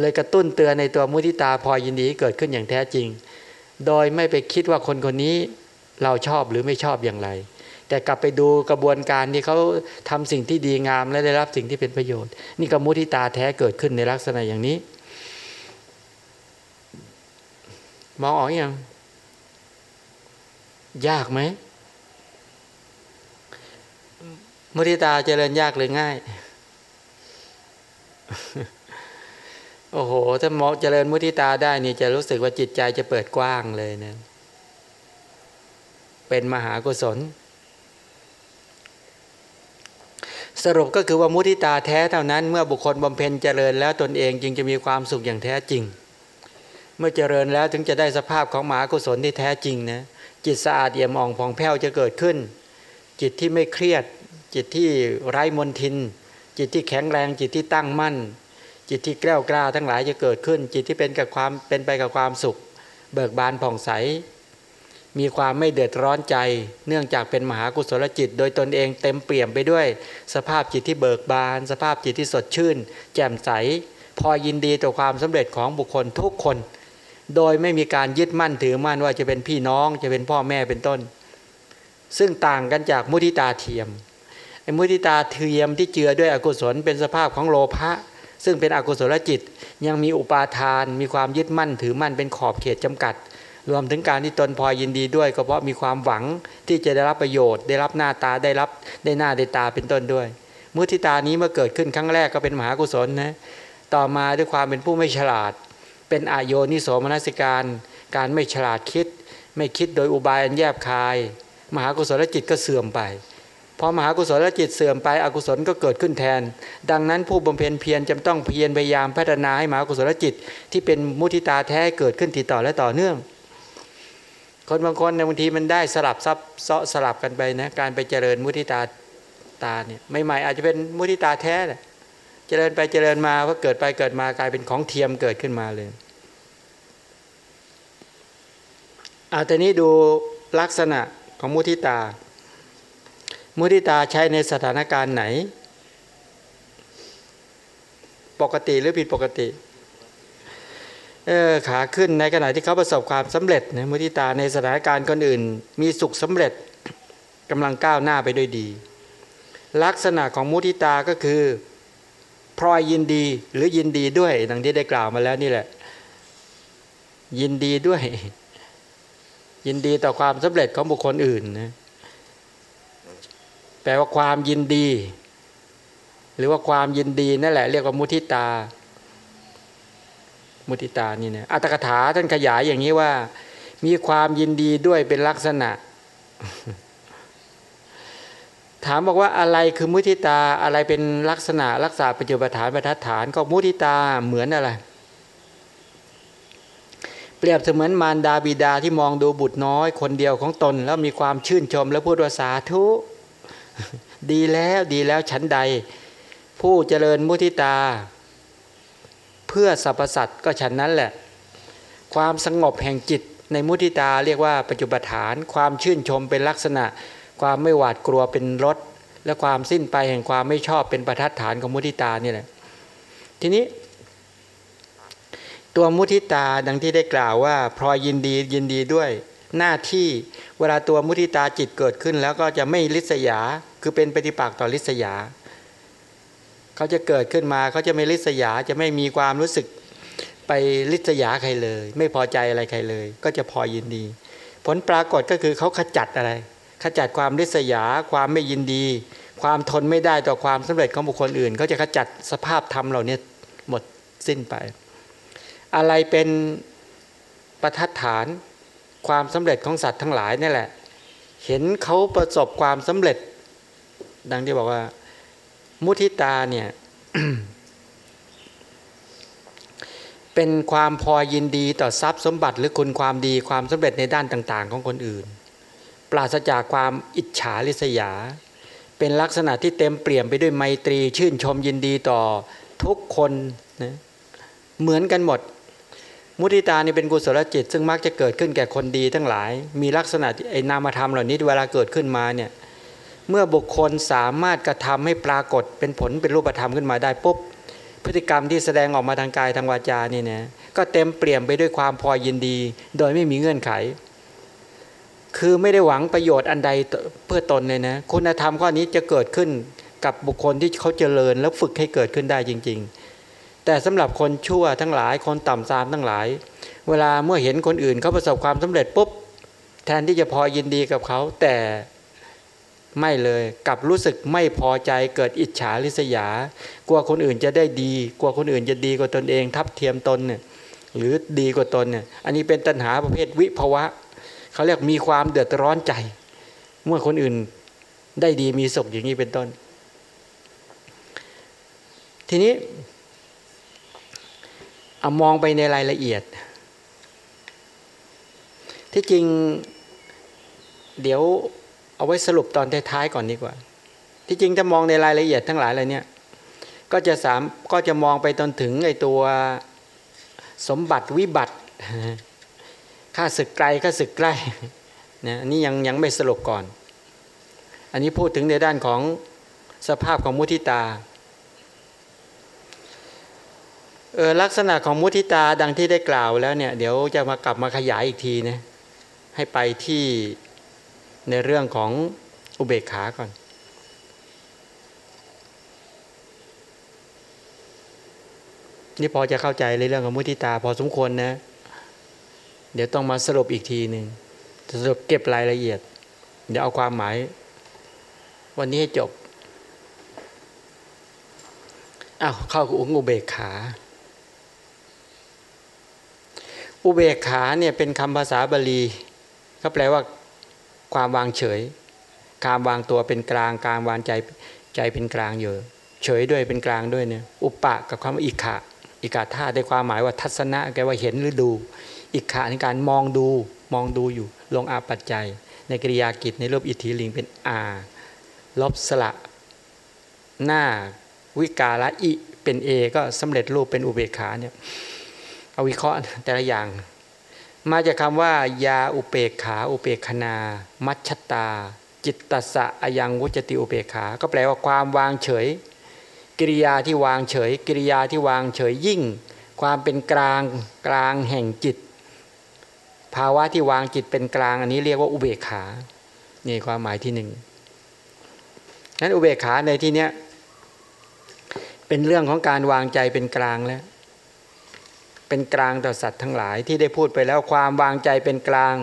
เลยกระตุ้นเตือนในตัวมุทิตาพอยินดีเกิดขึ้นอย่างแท้จริง โดยไม่ไปคิดว่าคนคนนี้เราชอบหรือไม่ชอบอย่างไร แต่กลับไปดูกระบวนการที่เขาทำสิ่งที่ดีงามและได้รับสิ่งที่เป็นประโยชน์ นี่ก็มุทิตาแท้เกิดขึ้นในลักษณะอย่างนี้ มองออกอยังยากไหมมุทิตาเจริญยากหรือง่าย โอ้โห ถ้ามองเจริญมุทิตาได้นี่จะรู้สึกว่าจิตใจจะเปิดกว้างเลยเนะ เป็นมหากุศล สรุปก็คือว่ามุทิตาแท้เท่านั้น เมื่อบุคคลบำเพ็ญเจริญแล้วตนเองจึงจะมีความสุขอย่างแท้จริง เมื่อเจริญแล้วถึงจะได้สภาพของมหากุศลที่แท้จริงนะจิตสะอาดเอี่ยมอ่องผ่องแผ้วจะเกิดขึ้น จิตที่ไม่เครียด จิตที่ไร้มนทิน จิตที่แข็งแรงจิตที่ตั้งมั่น จิตที่แกล้วกล้าทั้งหลายจะเกิดขึ้น จิตที่เป็นกับความเป็นไปกับความสุข เบิกบานผ่องใส มีความไม่เดือดร้อนใจ เนื่องจากเป็นมหากุศลจิต โดยตนเองเต็มเปี่ยมไปด้วย สภาพจิตที่เบิกบาน สภาพจิตที่สดชื่น แจ่มใส พอยินดีต่อความสำเร็จของบุคคลทุกคน โดยไม่มีการยึดมั่นถือมั่นว่าจะเป็นพี่น้องจะเป็นพ่อแม่เป็นต้น ซึ่งต่างกันจากมุทิตาเทียมไอ้มุทิตาเทียมที่เจือด้วยอกุศลเป็นสภาพของโลภะ ซึ่งเป็นอกุศลจิตยังมีอุปาทาน มีความยึดมั่นถือมั่นเป็นขอบเขตจำกัด รวมถึงการที่ตนพอยินดีด้วย ก็เพราะมีความหวังที่จะได้รับประโยชน์ ได้รับหน้าตาได้รับได้หน้าได้ตาเป็นต้นด้วย มุทิตานี้เมื่อเกิดขึ้นครั้งแรกก็เป็นมหากุศลนะต่อมาด้วยความเป็นผู้ไม่ฉลาด เป็นอายโยนิโสมนสิการ การไม่ฉลาดคิด ไม่คิดโดยอุบายอันแยบคาย มหากุศลจิตก็เสื่อมไป พอมหากุศลจิตเสื่อมไปอกุศลก็เกิดขึ้นแทน ดังนั้นผู้บำเพ็ญเพียรจำต้องเพียรพยายามพัฒนาให้มหากุศลจิต ที่เป็นมุทิตาแท้เกิดขึ้นติดต่อและต่อเนื่อง คนบางคนในบางทีมันได้สลับซับซ้อสลับกันไปนะการไปเจริญมุทิตาตาเนี่ยใหม่ๆอาจจะเป็นมุทิตาแท้แหละเจริญไปเจริญมาว่าเกิดไปเกิดมากลายเป็นของเทียมเกิดขึ้นมาเลยอาตอนี้ดูลักษณะของมุทิตา มุทิตาใช้ในสถานการณ์ไหน ปกติหรือผิดปกติเออขาขึ้นในขณะที่เขาประสบความสำเร็จนะมุทิตาในสถานการณ์คนอื่น มีสุขสำเร็จกำลังก้าวหน้าไปด้วยดี ลักษณะของมุทิตาก็คือพลอยยินดีหรือยินดีด้วยดังที่ได้กล่าวมาแล้วนี่แหละ ยินดีด้วย ยินดีต่อความสำเร็จของบุคคลอื่นนะ แปลว่าความยินดี หรือว่าความยินดีนั่นแหละ เรียกว่ามุทิตา มุทิตานี่นะอัตถกถาท่านขยายอย่างนี้ว่า มีความยินดีด้วยเป็นลักษณะ ถามบอกว่าอะไรคือมุทิตาอะไรเป็นลักษณะ รักษาปัจจุบันฐานประทัดฐานก็มุทิตาเหมือนอะไรเปรียบเสมือนมารดาบิดาที่มองดูบุตรน้อยคนเดียวของตน แล้วมีความชื่นชมและพูดว่าสาธุ ดีแล้วดีแล้วฉันใด ผู้เจริญมุทิตา เพื่อสรรพสัตว์ก็ฉันนั้นแหละ ความสงบแห่งจิตในมุทิตาเรียกว่าปัจจุบัฐาน ความชื่นชมเป็นลักษณะ ความไม่หวาดกลัวเป็นรสและความสิ้นไปแห่งความไม่ชอบเป็นประทัดฐานของมุทิตานี่แหละทีนี้ ตัวมุทิตาดังที่ได้กล่าวว่าพลอยยินดียินดีด้วย หน้าที่เวลาตัวมุทิตาจิตเกิดขึ้น แล้วก็จะไม่ลิษยา คือเป็นปฏิปักษ์ต่อลิษยา เขาจะเกิดขึ้นมาเขาจะไม่ลิษยาจะไม่มีความรู้สึกไปลิษยาใครเลย ไม่พอใจอะไรใครเลย ก็จะพอยินดี ผลปรากฏก็คือเขาขจัดอะไร ขจัดความริษยาความไม่ยินดี ความทนไม่ได้ต่อความสำเร็จของบุคคลอื่นเขาจะขจัดสภาพธรรมเหล่านี้หมดสิ้นไป อะไรเป็นประทัดฐาน ความสำเร็จของสัตว์ทั้งหลายนี่แหละ เห็นเขาประสบความสำเร็จ ดังที่บอกว่า มุทิตาเนี่ยเป็นความพอยินดีต่อทรัพย์สมบัติหรือคุณความดีความสำเร็จในด้านต่างๆ ของคนอื่น ปราศจากความอิจฉาริษยา เป็นลักษณะที่เต็มเปี่ยมไปด้วยไมตรี ชื่นชมยินดีต่อทุกคนนะเหมือนกันหมด มุทิตานี่เป็นกุศลจิต ซึ่งมักจะเกิดขึ้นแก่คนดีทั้งหลาย มีลักษณะไอ้นามธรรมเหล่านี้เวลาเกิดขึ้นมาเนี่ยเมื่อบุคคลสามารถกระทำให้ปรากฏเป็นผลเป็นรูปธรรมขึ้นมาได้ปุ๊บพฤติกรรมที่แสดงออกมาทางกายทางวาจานี่นะก็เต็มเปลี่ยนไปด้วยความพอยินดี โดยไม่มีเงื่อนไข คือไม่ได้หวังประโยชน์อันใดเพื่อตนเลยนะคุณธรรมข้อนี้จะเกิดขึ้นกับบุคคลที่เขาเจริญแล้วฝึกให้เกิดขึ้นได้จริง ๆ แต่สำหรับคนชั่วทั้งหลายคนต่ำซามทั้งหลาย เวลาเมื่อเห็นคนอื่นเขาประสบความสำเร็จปุ๊บแทนที่จะพอยินดีกับเขาแต่ไม่เลยกลับรู้สึกไม่พอใจเกิดอิจฉาริษยา กลัวคนอื่นจะได้ดี กลัวคนอื่นจะดีกว่าตนเอง ทับเทียมตนเนี่ยหรือดีกว่าตนเนี่ยอันนี้เป็นตัณหาประเภทวิภวะเขาเรียกมีความเดือดร้อนใจ เมื่อคนอื่นได้ดีมีสุขอย่างนี้เป็นต้น ทีนี้ เอามองไปในรายละเอียด ที่จริง เดี๋ยวเอาไว้สรุปตอนท้ายๆก่อนดีกว่า ที่จริงถ้ามองในรายละเอียดทั้งหลายอะไรเนี่ยก็จะสามก็จะมองไปจนถึงไอตัวสมบัติวิบัติค่าศึกไกลค่าศึกใกล้นะอันนี้ยังยังไม่สรุปก่อน อันนี้พูดถึงในด้านของสภาพของมุทิตา เออลักษณะของมุทิตาดังที่ได้กล่าวแล้วเนี่ยเดี๋ยวจะมากลับมาขยายอีกทีนะให้ไปที่ในเรื่องของอุเบกขาก่อน นี่พอจะเข้าใจในเรื่องของมุทิตาพอสมควรนะ เดี๋ยวต้องมาสรุปอีกทีหนึ่งสรุปเก็บรายละเอียด เดี๋ยวเอาความหมาย วันนี้ให้จบอ้าวเข้าอุ้งอุเบกขา อุเบกขาเนี่ยเป็นคำภาษาบาลีก็แปลว่าความวางเฉยการวางตัวเป็นกลางการวางใจใจเป็นกลางอยู่เฉยด้วยเป็นกลางด้วยเนี่ยอุปปะกับความอิกขะอิกขาท่าได้ความหมายว่าทัศนะแกว่าเห็นหรือดู อิกขะในการมองดูมองดูอยู่ ลงอาปัจจัย ในกริยากิจในรูปอิทธิลิงเป็นอาลบสละ หน้าวิกาละอิเป็นเอก็สำเร็จรูปเป็นอุเบกขาเนี่ย เอาวิเคราะห์แต่ละอย่าง มาจากคำว่า ยาอุเปกขาอุเปกขนา มัชตา จิตตสะอยังวุจติอุเปกขา ก็แปลว่าความวางเฉย กิริยาที่วางเฉย กิริยาที่วางเฉยยิ่ง ความเป็นกลางกลางแห่งจิต ภาวะที่วางจิตเป็นกลาง อันนี้เรียกว่าอุเบกขานี่ความหมายที่หนึ่งนั้นอุเบกขาในที่เนี้ยเป็นเรื่องของการวางใจเป็นกลางแล้ว เป็นกลางต่อสัตว์ทั้งหลายที่ได้พูดไปแล้วความวางใจเป็นกลาง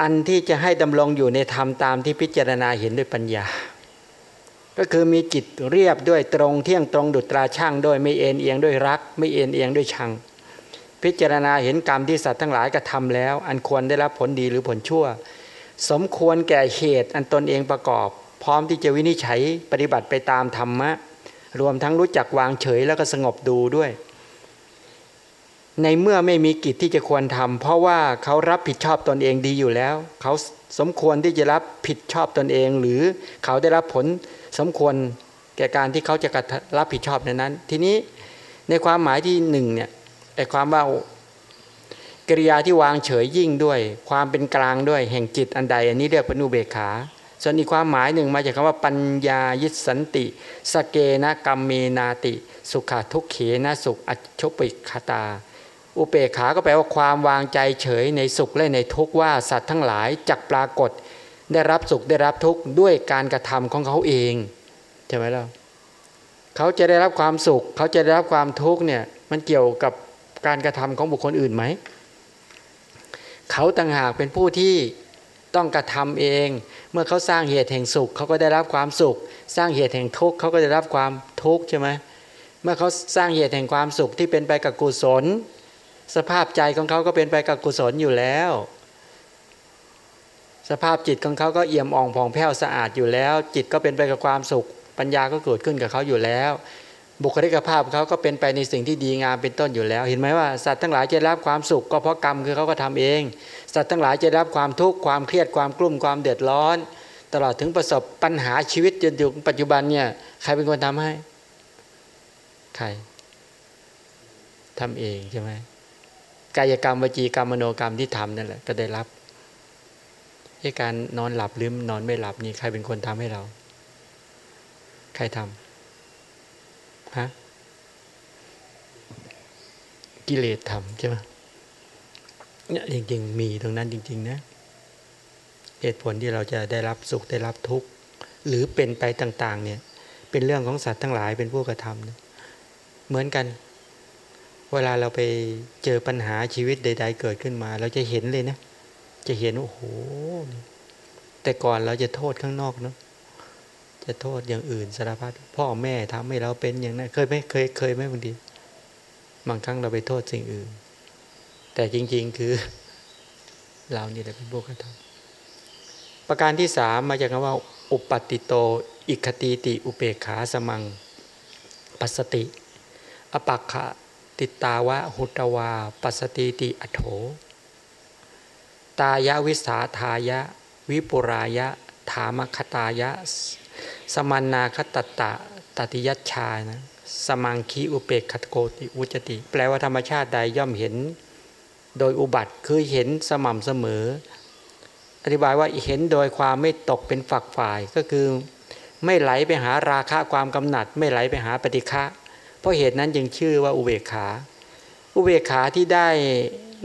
อันที่จะให้ดำรงอยู่ในธรรมตามที่พิจารณาเห็นด้วยปัญญา ก็คือมีจิตเรียบด้วยตรงเที่ยงตรงดุจตราช่างด้วยไม่เอ็นเอียงด้วยรัก ไม่เอ็นเอียงด้วยชัง พิจารณาเห็นกรรมที่สัตว์ทั้งหลายกระทาแล้ว อันควรได้รับผลดีหรือผลชั่ว สมควรแก่เหตุอันตนเองประกอบ พร้อมที่จะวินิจฉัยปฏิบัติไปตามธรรมะรวมทั้งรู้จักวางเฉยแล้วก็สงบดูด้วย ในเมื่อไม่มีกิจที่จะควรทำเพราะว่าเขารับผิดชอบตนเองดีอยู่แล้ว เขาสมควรที่จะรับผิดชอบตนเอง หรือเขาได้รับผลสมควรแก่การที่เขาจะรับผิดชอบในนั้น ทีนี้ในความหมายที่หนึ่งเนี่ยไอ้ความว่ากริยาที่วางเฉยยิ่งด้วย ความเป็นกลางด้วยแห่งจิตอันใด อันนี้เรียกปนุเบขา ส่วนอีกความหมายหนึ่งมาจากคำว่าปัญญายิสันติสเกนะกรรมเมนาติ สุขทุกเขนะสุขอชปิคตา อุเบกขาก็แปลว่าความวางใจเฉยในสุขและในทุกข์ว่าสัตว์ทั้งหลายจักปรากฏ ได้รับสุขได้รับทุกข์ด้วยการกระทำของเขาเองใช่ไหมล่ะเขาจะได้รับความสุข เขาจะได้รับความทุกข์เนี่ยมันเกี่ยวกับการกระทำของบุคคลอื่นไหมเขาต่างหากเป็นผู้ที่ต้องกระทำเอง เมื่อเขาสร้างเหตุแห่งสุข เขาก็ได้รับความสุข สร้างเหตุแห่งทุกข์เขาก็ได้รับความทุกข์ใช่ไหมเมื่อเขาสร้างเหตุแห่งความสุขที่เป็นไปกับกุศล สภาพใจของเขาก็เป็นไปกับกุศลอยู่แล้ว สภาพจิตของเขาก็เอี่ยมอ่องผ่องแผ้วสะอาดอยู่แล้ว จิตก็เป็นไปกับความสุข ปัญญาก็เกิดขึ้นกับเขาอยู่แล้ว บุคลิกภาพเขาก็เป็นไปในสิ่งที่ดีงามเป็นต้นอยู่แล้ว เห็นไหมว่าสัตว์ทั้งหลายจะรับความสุขก็เพราะกรรมคือเขาก็ทำเอง สัตว์ทั้งหลายจะรับความทุกข์ความเครียดความกลุ้มความเดือดร้อน ตลอดถึงประสบปัญหาชีวิตจนถึงปัจจุบันเนี่ยใครเป็นคนทำให้ ใครทำเองใช่ไหม กายกรรมวจีกรรมมโนกรรมที่ทำนั่นแหละก็ได้รับให้การนอนหลับหรือนอนไม่หลับนี่ใครเป็นคนทำให้เรา ใครทำฮะกิเลสทำใช่ไหมเนี่ยจริง ๆ มีตรงนั้นจริง ๆ นะเหตุผลที่เราจะได้รับสุขได้รับทุกข์หรือเป็นไปต่าง ๆ เนี่ย เป็นเรื่องของสัตว์ทั้งหลายเป็นผู้กระทำนะเหมือนกัน เวลาเราไปเจอปัญหาชีวิตใด ๆ เกิดขึ้นมา เราจะเห็นเลยนะ จะเห็นโอ้โห แต่ก่อนเราจะโทษข้างนอกเนาะจะโทษอย่างอื่นสารพัดพ่อแม่ทำให้เราเป็นอย่างนั้น เคยไหมเคยเคยไหมบางทีบางครั้งเราไปโทษสิ่งอื่น แต่จริง ๆ คือ เรานี่แหละเป็นพวกกระทำประการที่สามมาจากคำว่า อุปติโต อิคติติ อุเปขาสมัง ปัสติ อปักขะ ติตาวะหุตวา ปัสติติอโถ ตายะวิสาทายะ วิปุรายะ ถามคตายะ สมันนาคตตะตติยัชชานะสมังคีอุเปกขโกติอุจติ แปลว่าธรรมชาติใดย่อมเห็น โดยอุบัติคือเห็นสม่ำเสมอ อธิบายว่าเห็นโดยความไม่ตกเป็นฝักฝ่ายก็คือ ไม่ไหลไปหาราคะความกำหนัด ไม่ไหลไปหาปฏิฆะ เพราะเหตุนั้นจึงชื่อว่าอุเบกขา อุเบกขาที่ได้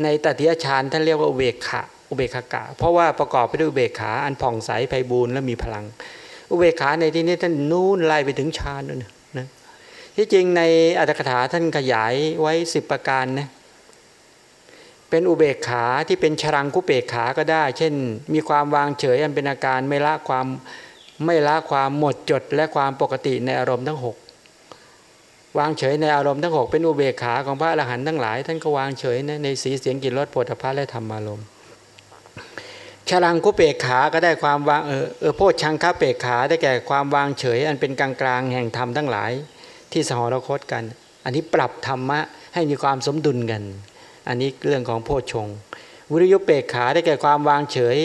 ในตติยฌานท่านเรียกว่าอุเบกขะอุเบกขากะ เพราะว่าประกอบไปด้วยอุเบกขาอันผ่องใสไพบูรณ์และมีพลัง อุเบกขาในที่นี้ท่านนู่นไล่ไปถึงฌานนั่นนะที่จริงในอัตถกถาท่านขยายไว้สิบประการนะเป็นอุเบกขาที่เป็นชรังคุเบกขาก็ได้ เช่น มีความวางเฉยอันเป็นอาการไม่ละความไม่ละความหมดจดและความปกติในอารมณ์ทั้งหก วางเฉยในอารมณ์ทั้งหกเป็นอุเบกขาของพระอรหันต์ทั้งหลาย ท่านก็วางเฉยในในสีเสียงกลิ่นรสโผฏฐัพพะและธรรมารมณ์ชลังคุเปกขาก็ได้ความวางเออเออโพชังคาเปกขาได้แก่ความวางเฉย อันเป็นกลางกลางแห่งธรรมทั้งหลาย ที่สหรคตกัน อันนี้ปรับธรรมะให้มีความสมดุลกัน อันนี้เรื่องของโพชงวิริยุเปกขาได้แก่ความวางเฉย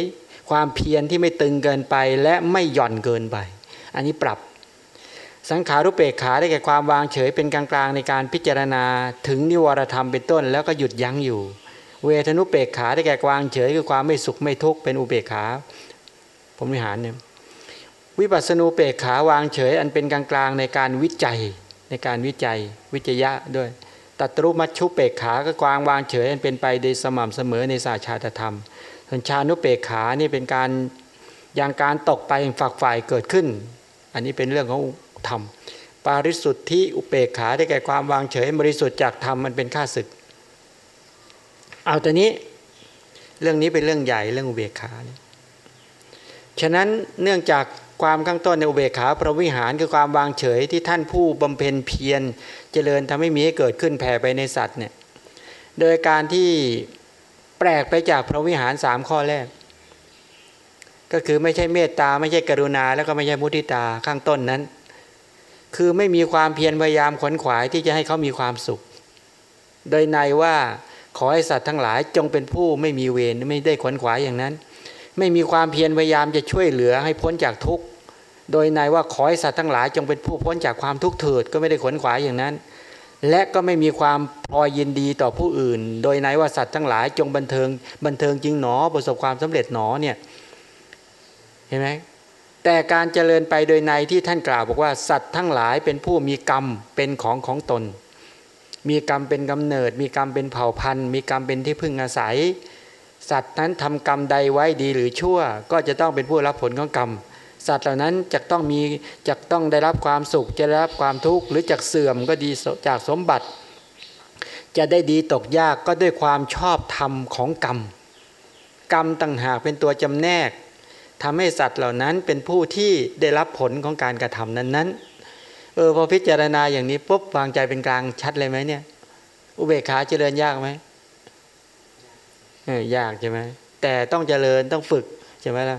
ความเพียรที่ไม่ตึงเกินไปและไม่หย่อนเกินไป อันนี้ปรับ สังขารุเปกขาได้แก่ความวางเฉยเป็นกลางๆในการพิจารณาถึงนิวรธรรมเป็นต้น แล้วก็หยุดยั้งอยู่ เวทนุเปกขาได้แก่วามเฉยคือความไม่สุขไม่ทุกข์เป็นอุเบกขาผมวิหารเนี่ยวิปัสสนูเปกขาวางเฉย อันเป็นกลางๆในการวิจัยในการวิจัย วิจยะด้วยตัตรุมัชชุเปกขาก็กวางวางเฉย อันเป็นไปโดยสม่ำเสมอในศาสตร์ชาตธรรมส่วนชานุเปกขานี่เป็นการอย่างการตกไปฝักฝ่ายเกิดขึ้น อันนี้เป็นเรื่องของ ธรรม ปาริสุทธิอุเปกขาได้แก่ความวางเฉยบริสุทธิ์จากธรรมมันเป็นข้าศึก เอาแต่นี้เรื่องนี้เป็นเรื่องใหญ่เรื่องอุเบกขาเนี่ยฉะนั้นเนื่องจากความข้างต้นในอุเบกขาพระวิหารคือความวางเฉยที่ท่านผู้บำเพ็ญเพียรเจริญทำให้มีให้เกิดขึ้นแผ่ไปในสัตว์เนี่ยโดยการที่แปลกไปจากพระวิหารสามข้อแรก ก็คือไม่ใช่เมตตาไม่ใช่กรุณาแล้วก็ไม่ใช่มุทิตาข้างต้นนั้น คือไม่มีความเพียรพยายามขวนขวายที่จะให้เขามีความสุข โดยในว่าขอให้สัตว์ทั้งหลายจงเป็นผู้ไม่มีเวรไม่ได้ขวนขวายอย่างนั้น ไม่มีความเพียรพยายามจะช่วยเหลือให้พ้นจากทุกข์โดยในว่าขอให้สัตว์ทั้งหลายจงเป็นผู้พ้นจากความทุกข์เถิดก็ไม่ได้ขวนขวายอย่างนั้น และก็ไม่มีความพอยินดีต่อผู้อื่น โดยในว่าสัตว์ทั้งหลายจงบันเทิงบันเทิงจริงหนอประสบความสำเร็จหนอเนี่ยเห็นไหม แต่การเจริญไปโดยในที่ท่านกล่าวบอกว่าสัตว์ทั้งหลายเป็นผู้มีกรรมเป็นของของตน มีกรรมเป็นกำเนิด มีกรรมเป็นเผ่าพันธุ์ มีกรรมเป็นที่พึ่งอาศัย สัตว์นั้นทำกรรมใดไว้ดีหรือชั่ว ก็จะต้องเป็นผู้รับผลของกรรม สัตว์เหล่านั้นจะต้องมีจะต้องได้รับความสุขจะได้รับความทุกข์หรือจากเสื่อมก็ดีจากสมบัติ จะได้ดีตกยากก็ด้วยความชอบธรรมของกรรม กรรมต่างหากเป็นตัวจำแนก ทำให้สัตว์เหล่านั้นเป็นผู้ที่ได้รับผลของการกระทำนั้นๆ เออพอพิจารณาอย่างนี้ปุ๊บวางใจเป็นกลางชัดเลยไหมเนี่ย อุเบกขาเจริญยากไหมเออยากใช่ไหมแต่ต้องเจริญต้องฝึกใช่ไหมล่ะ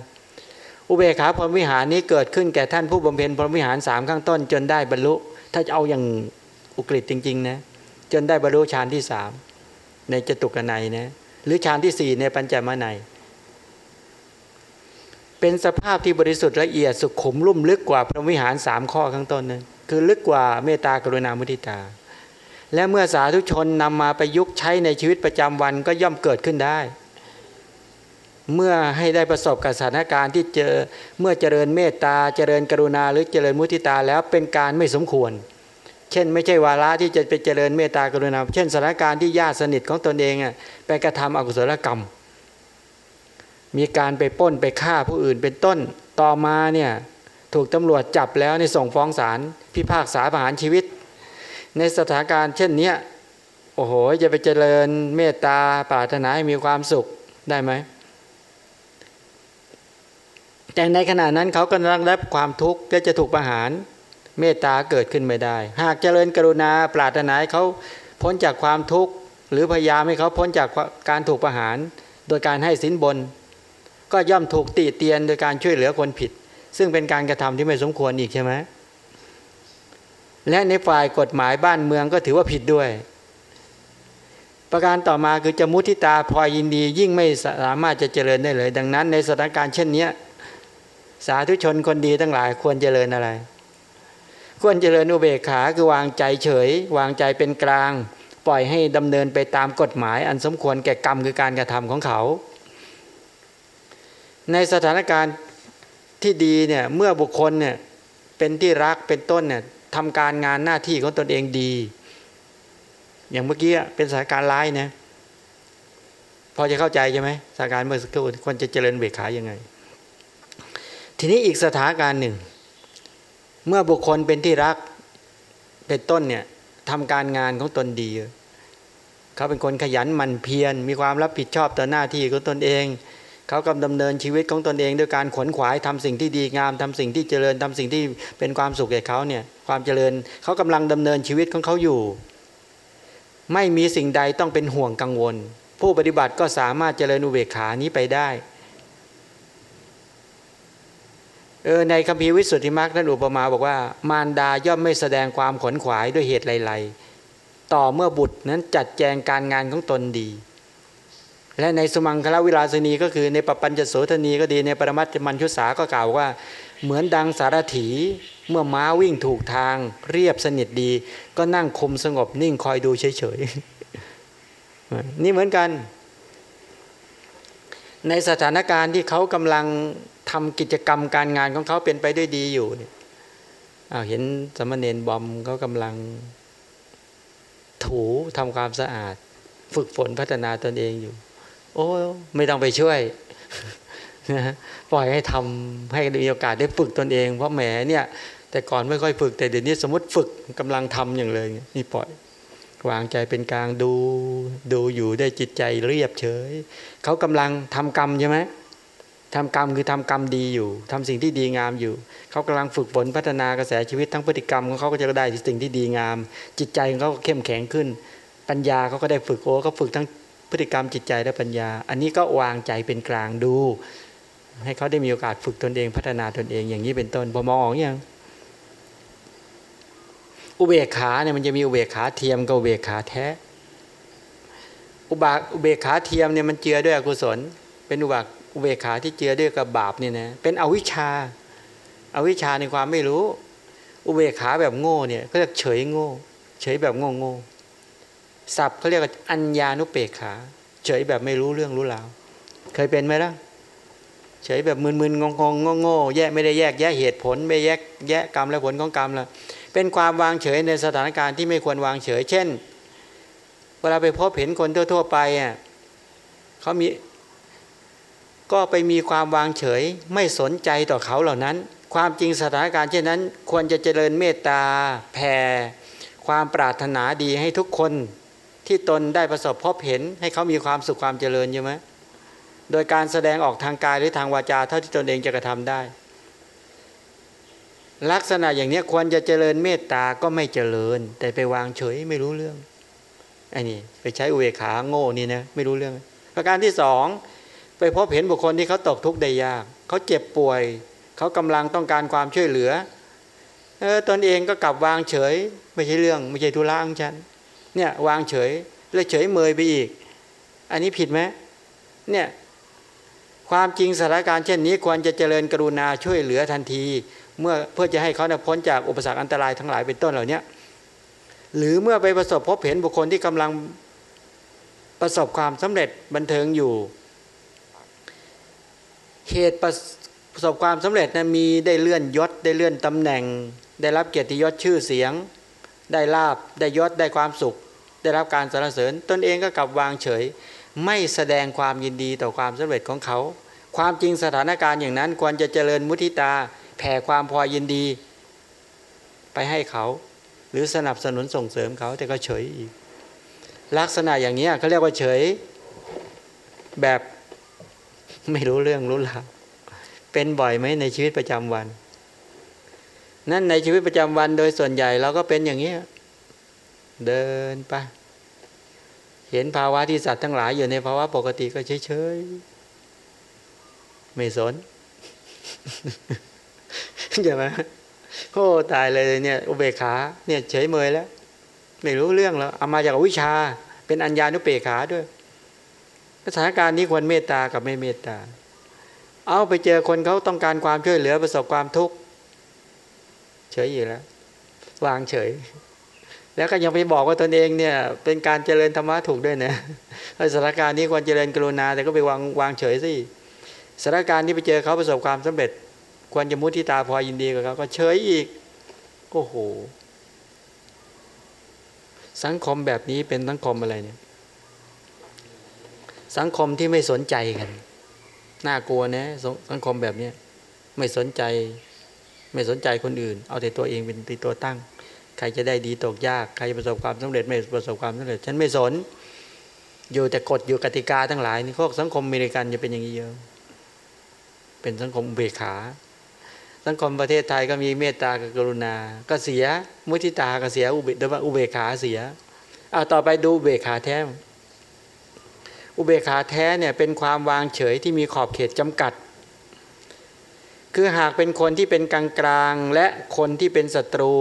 อุเบกขาพรหมวิหารนี้เกิดขึ้นแก่ท่านผู้บำเพ็ญพรหมวิหารสามข้างต้น จนได้บรรลุ ถ้าจะเอาอย่างอุกฤษจริง ๆ นะ จนได้บรรลุฌานที่สามในจตุกนัยนะหรือฌานที่สี่ในปัญจมานัย เป็นสภาพที่บริสุทธิ์ละเอียดสุขุมลุ่มลึกกว่าพรหมวิหารสามข้อข้างต้นนั้นคือลึกกว่าเมตตากรุณามุทิตา และเมื่อสาธุชนนำมาประยุกต์ใช้ในชีวิตประจำวันก็ย่อมเกิดขึ้นได้ เมื่อให้ได้ประสบกับสถานการณ์ที่เจอเมื่อเจริญเมตตาเจริญกรุณาหรือเจริญมุทิตาแล้วเป็นการไม่สมควร เช่น ไม่ใช่วาระที่จะไปเจริญเมตตากรุณา เช่นสถานการณ์ที่ญาติสนิทของตนเองอะไปกระทำอกุศลกรรม มีการไปป้นไปฆ่าผู้อื่นเป็นต้น ต่อมาเนี่ยถูกตำรวจจับแล้วในส่งฟ้องศาลพิพากษาประหารชีวิต ในสถานการณ์เช่นนี้โอ้โหจะไปเจริญเมตตาปรารถนาให้มีความสุขได้ไหมแต่ในขณะนั้นเขากำลังรับความทุกข์ก็จะถูกประหาร เมตตาเกิดขึ้นไม่ได้ หากเจริญกรุณาปรารถนาให้เขาพ้นจากความทุกข์หรือพยายามให้เขาพ้นจากการถูกประหาร โดยการให้สินบน ก็ย่อมถูกตีเตียนโดยการช่วยเหลือคนผิด ซึ่งเป็นการกระทำที่ไม่สมควรอีกใช่ไหมและในฝ่ายกฎหมายบ้านเมืองก็ถือว่าผิดด้วย ประการต่อมาคือจะมุทิตาพลอยยินดียิ่งไม่สามารถจะเจริญได้เลย ดังนั้น ในสถานการณ์เช่นนี้สาธุชนคนดีทั้งหลายควรเจริญอะไร ควรเจริญอุเบกขาคือวางใจเฉย วางใจเป็นกลาง ปล่อยให้ดำเนินไปตามกฎหมาย อันสมควรแก่กรรมคือการกระทำของเขา ในสถานการณ์ที่ดีเนี่ยเมื่อบุคคลเนี่ยเป็นที่รักเป็นต้นเนี่ยทำการงานหน้าที่ของตนเองดี อย่างเมื่อกี้เป็นสถานการณ์ร้ายนะพอจะเข้าใจใช่ไหมสถานการณ์เมื่อสักครู่ควรจะเจริญเบกขายังไง ทีนี้อีกสถานการณ์หนึ่ง เมื่อบุคคลเป็นที่รักเป็นต้นเนี่ยทำการงานของตนดี เขาเป็นคนขยันหมั่นเพียรมีความรับผิดชอบต่อหน้าที่ของตนเอง เขากำลังดำเนินชีวิตของตนเองด้วยการขวนขวายทำสิ่งที่ดีงามทำสิ่งที่เจริญทำสิ่งที่เป็นความสุขแก่เขาเนี่ยความเจริญเขากำลังดำเนินชีวิตของเขาอยู่ ไม่มีสิ่งใดต้องเป็นห่วงกังวล ผู้ปฏิบัติก็สามารถเจริญอุเบกขานี้ไปได้เออในคัมภีร์วิสุทธิมรรคท่านอุปมาบอกว่า มารดาย่อมไม่แสดงความขนขวายด้วยเหตุไรๆต่อเมื่อบุตรนั้นจัดแจงการงานของตนดี และในสมังคลวิลาสนีก็คือในปปัญจโสธนีก็ดีในปรมัตถมัญชุสาก็กล่าวว่า เหมือนดังสารถีเมื่อม้าวิ่งถูกทาง เรียบสนิทดี ก็นั่งคมสงบนิ่งคอยดูเฉยๆนี่เหมือนกัน ในสถานการณ์ที่เขากำลังทำกิจกรรมการงานของเขาเป็นไปด้วยดีอยู่เนี่ยเห็นสมณเณรบอมเขากำลังถูทำความสะอาด ฝึกฝนพัฒนาตนเองอยู่ โอ้ไม่ต้องไปช่วยนะปล่อยให้ทำให้มีโอกาสได้ฝึกตนเอง เพราะแหมเนี่ย แต่ก่อนไม่ค่อยฝึกแต่เดี๋ยวนี้สมมติฝึกกำลังทำอย่างเลยนี่ปล่อย วางใจเป็นกลางดู ดูอยู่ได้จิตใจเรียบเฉยเขากำลังทำกรรมใช่ไหมทำกรรมคือทำกรรมดีอยู่ทำสิ่งที่ดีงามอยู่ เขากำลังฝึกฝนพัฒนากระแสชีวิตทั้งพฤติกรรมของเขาก็จะได้สิ่งที่ดีงาม จิตใจของเขาเข้มแข็งขึ้น ปัญญาเขาก็ได้ฝึกโอ้เขาฝึกทั้ง พฤติกรรมจิตใจและปัญญา อันนี้ก็วางใจเป็นกลางดู ให้เขาได้มีโอกาสฝึกตนเองพัฒนาตนเองอย่างนี้เป็นต้นพอมองออกอย่างอุเบกขาเนี่ยมันจะมีอุเบกขาเทียมกับอุเบกขาแท้ อุบาอุเบกขาเทียมเนี่ยมันเจือด้วยอกุศล เป็นอุบากอุเบกขาที่เจือด้วยกับบาปนี่นะเป็นอวิชชาอาวิชชาในความไม่รู้ อุเบกขาแบบโง่เนี่ยเขาเรียกเฉยโง่ เฉยแบบโง่โง่ ศัพท์เขาเรียกว่าอัญญานุเปกขา เฉยแบบไม่รู้เรื่องรู้ราว เคยเป็นไหมล่ะ เฉยแบบมึนๆงงงงโง่แยกไม่ได้แยกแยะเหตุผล ไม่แยกแยะกรรมและผลของกรรมละเป็นความวางเฉยในสถานการณ์ที่ไม่ควรวางเฉย เช่น เวลาไปพบเห็นคนทั่ว ๆ ไปอะเขามีก็ไปมีความวางเฉยไม่สนใจต่อเขาเหล่านั้น ความจริงสถานการณ์เช่นนั้น ควรจะเจริญเมตตาแผ่ความปรารถนาดีให้ทุกคน ที่ตนได้ประสบพบเห็น ให้เขามีความสุขความเจริญใช่ไหมโดยการแสดงออกทางกายหรือทางวาจาเท่าที่ตนเองจะกระทำได้ ลักษณะอย่างนี้ควรจะเจริญเมตตาก็ไม่เจริญ แต่ไปวางเฉยไม่รู้เรื่องไอ้นี่ไปใช้อุเบกขาโง่นี่นะไม่รู้เรื่อง ประการที่สองไปพบเห็นบุคคลที่เขาตกทุกข์ได้ยากเขาเจ็บป่วย เขากำลังต้องการความช่วยเหลือเออตนเองก็กลับวางเฉย ไม่ใช่เรื่อง ไม่ใช่ธุระของฉัน เนี่ยวางเฉย แล้วเฉยเมยไปอีก อันนี้ผิดไหมเนี่ยความจริงสถานการณ์เช่นนี้ควรจะเจริญกรุณาช่วยเหลือทันที เมื่อเพื่อจะให้เขาพ้นจากอุปสรรคอันตรายทั้งหลายเป็นต้นเหล่านี้หรือเมื่อไปประสบพบเห็นบุคคลที่กำลังประสบความสำเร็จบันเทิงอยู่เหตุประสบความสำเร็จนะมีได้เลื่อนยศได้เลื่อนตำแหน่ง ได้รับเกียรติยศชื่อเสียง ได้ลาบได้ยศได้ความสุข ได้รับการสรรเสริญ ตนเองก็กลับวางเฉย ไม่แสดงความยินดีต่อความสำเร็จของเขา ความจริงสถานการณ์อย่างนั้น ควรจะเจริญมุทิตาแผ่ความพอยินดี ไปให้เขา หรือสนับสนุนส่งเสริมเขาแต่ก็เฉยอีกลักษณะอย่างนี้เขาเรียกว่าเฉย แบบไม่รู้เรื่องรู้ราวเป็นบ่อยไหมในชีวิตประจำวัน นั่นในชีวิตประจำวันโดยส่วนใหญ่เราก็เป็นอย่างนี้เดินไปเห็นภาวะที่สัตว์ทั้งหลายอยู่ในภาวะปกติก็เฉยๆไม่สนใช่ไหมโอ้ตายเลยเนี่ย อุเบกขาเนี่ยเฉยเมยแล้ว ไม่รู้เรื่องแล้วเอามาจากวิชา เป็นอัญญานุเปกขาด้วยสถานการณ์นี้ควรเมตตากับไม่เมตตา เอาไปเจอคนเขาต้องการความช่วยเหลือประสบความทุกข์ เฉยอยู่แล้ว วางเฉย แล้วก็ยังไปบอกว่าตนเองเนี่ย เป็นการเจริญธรรมะถูกด้วยนะสถานการณ์นี้ควรเจริญกรุณา แต่ก็ไปวางวางเฉยสิสถานการณ์ที่ไปเจอเขาประสบความสำเร็จ ควรจะมุทิตาพอยินดีกับเขาก็เฉยอีกโอ้โหสังคมแบบนี้เป็นสังคมอะไรเนี่ย สังคมที่ไม่สนใจกัน น่ากลัวนะสังคมแบบนี้ไม่สนใจ ไม่สนใจคนอื่น เอาแต่ตัวเองเป็นตีตัวตั้ง ใครจะได้ดีตกยาก ใครจะประสบความสำเร็จไม่ประสบความสำเร็จ ฉันไม่สน อยู่แต่กฎอยู่กติกาทั้งหลายนี่พวกสังคมอเมริกันจะเป็นอย่างนี้เยอะ เป็นสังคมเบขา สังคมประเทศไทยก็มีเมตตากับกรุณา ก็เสีย มุทิตาก็เสีย อุเบกอุเบกขาเสียเอาต่อไปดูเบกขาแท้อุเบกขาแท้เนี่ยเป็นความวางเฉยที่มีขอบเขตจำกัด คือหากเป็นคนที่เป็นกลางกลางและคนที่เป็นศัตรู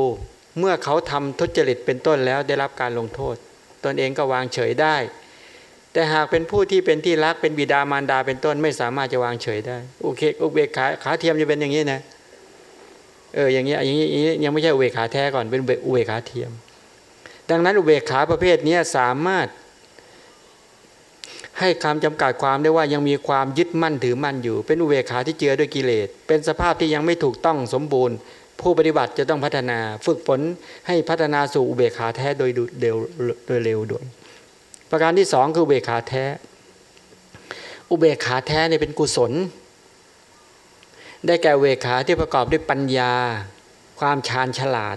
เมื่อเขาทำทุจริตเป็นต้นแล้วได้รับการลงโทษ ตนเองก็วางเฉยได้ แต่หากเป็นผู้ที่เป็นที่รักเป็นบิดามารดาเป็นต้นไม่สามารถจะวางเฉยได้โอเคอุเบกขาขาเทียมจะเป็นอย่างนี้นะเอออย่างนี้อย่างนี้ยังไม่ใช่อุเบกขาแท้ก่อนเป็นอุเบกขาเทียม ดังนั้นอุเบกขาประเภทนี้สามารถ ให้คำจำกัดความได้ว่ายังมีความยึดมั่นถือมั่นอยู่ เป็นอุเบกขาที่เจือด้วยกิเลส เป็นสภาพที่ยังไม่ถูกต้องสมบูรณ์ ผู้ปฏิบัติจะต้องพัฒนาฝึกฝนให้พัฒนาสู่อุเบกขาแท้โดยเร็วโดยเร็วด่วนประการที่สองคืออุเบกขาแท้ อุเบกขาแท้เนี่ยเป็นกุศล ได้แก่เวขาที่ประกอบด้วยปัญญา ความชาญฉลาด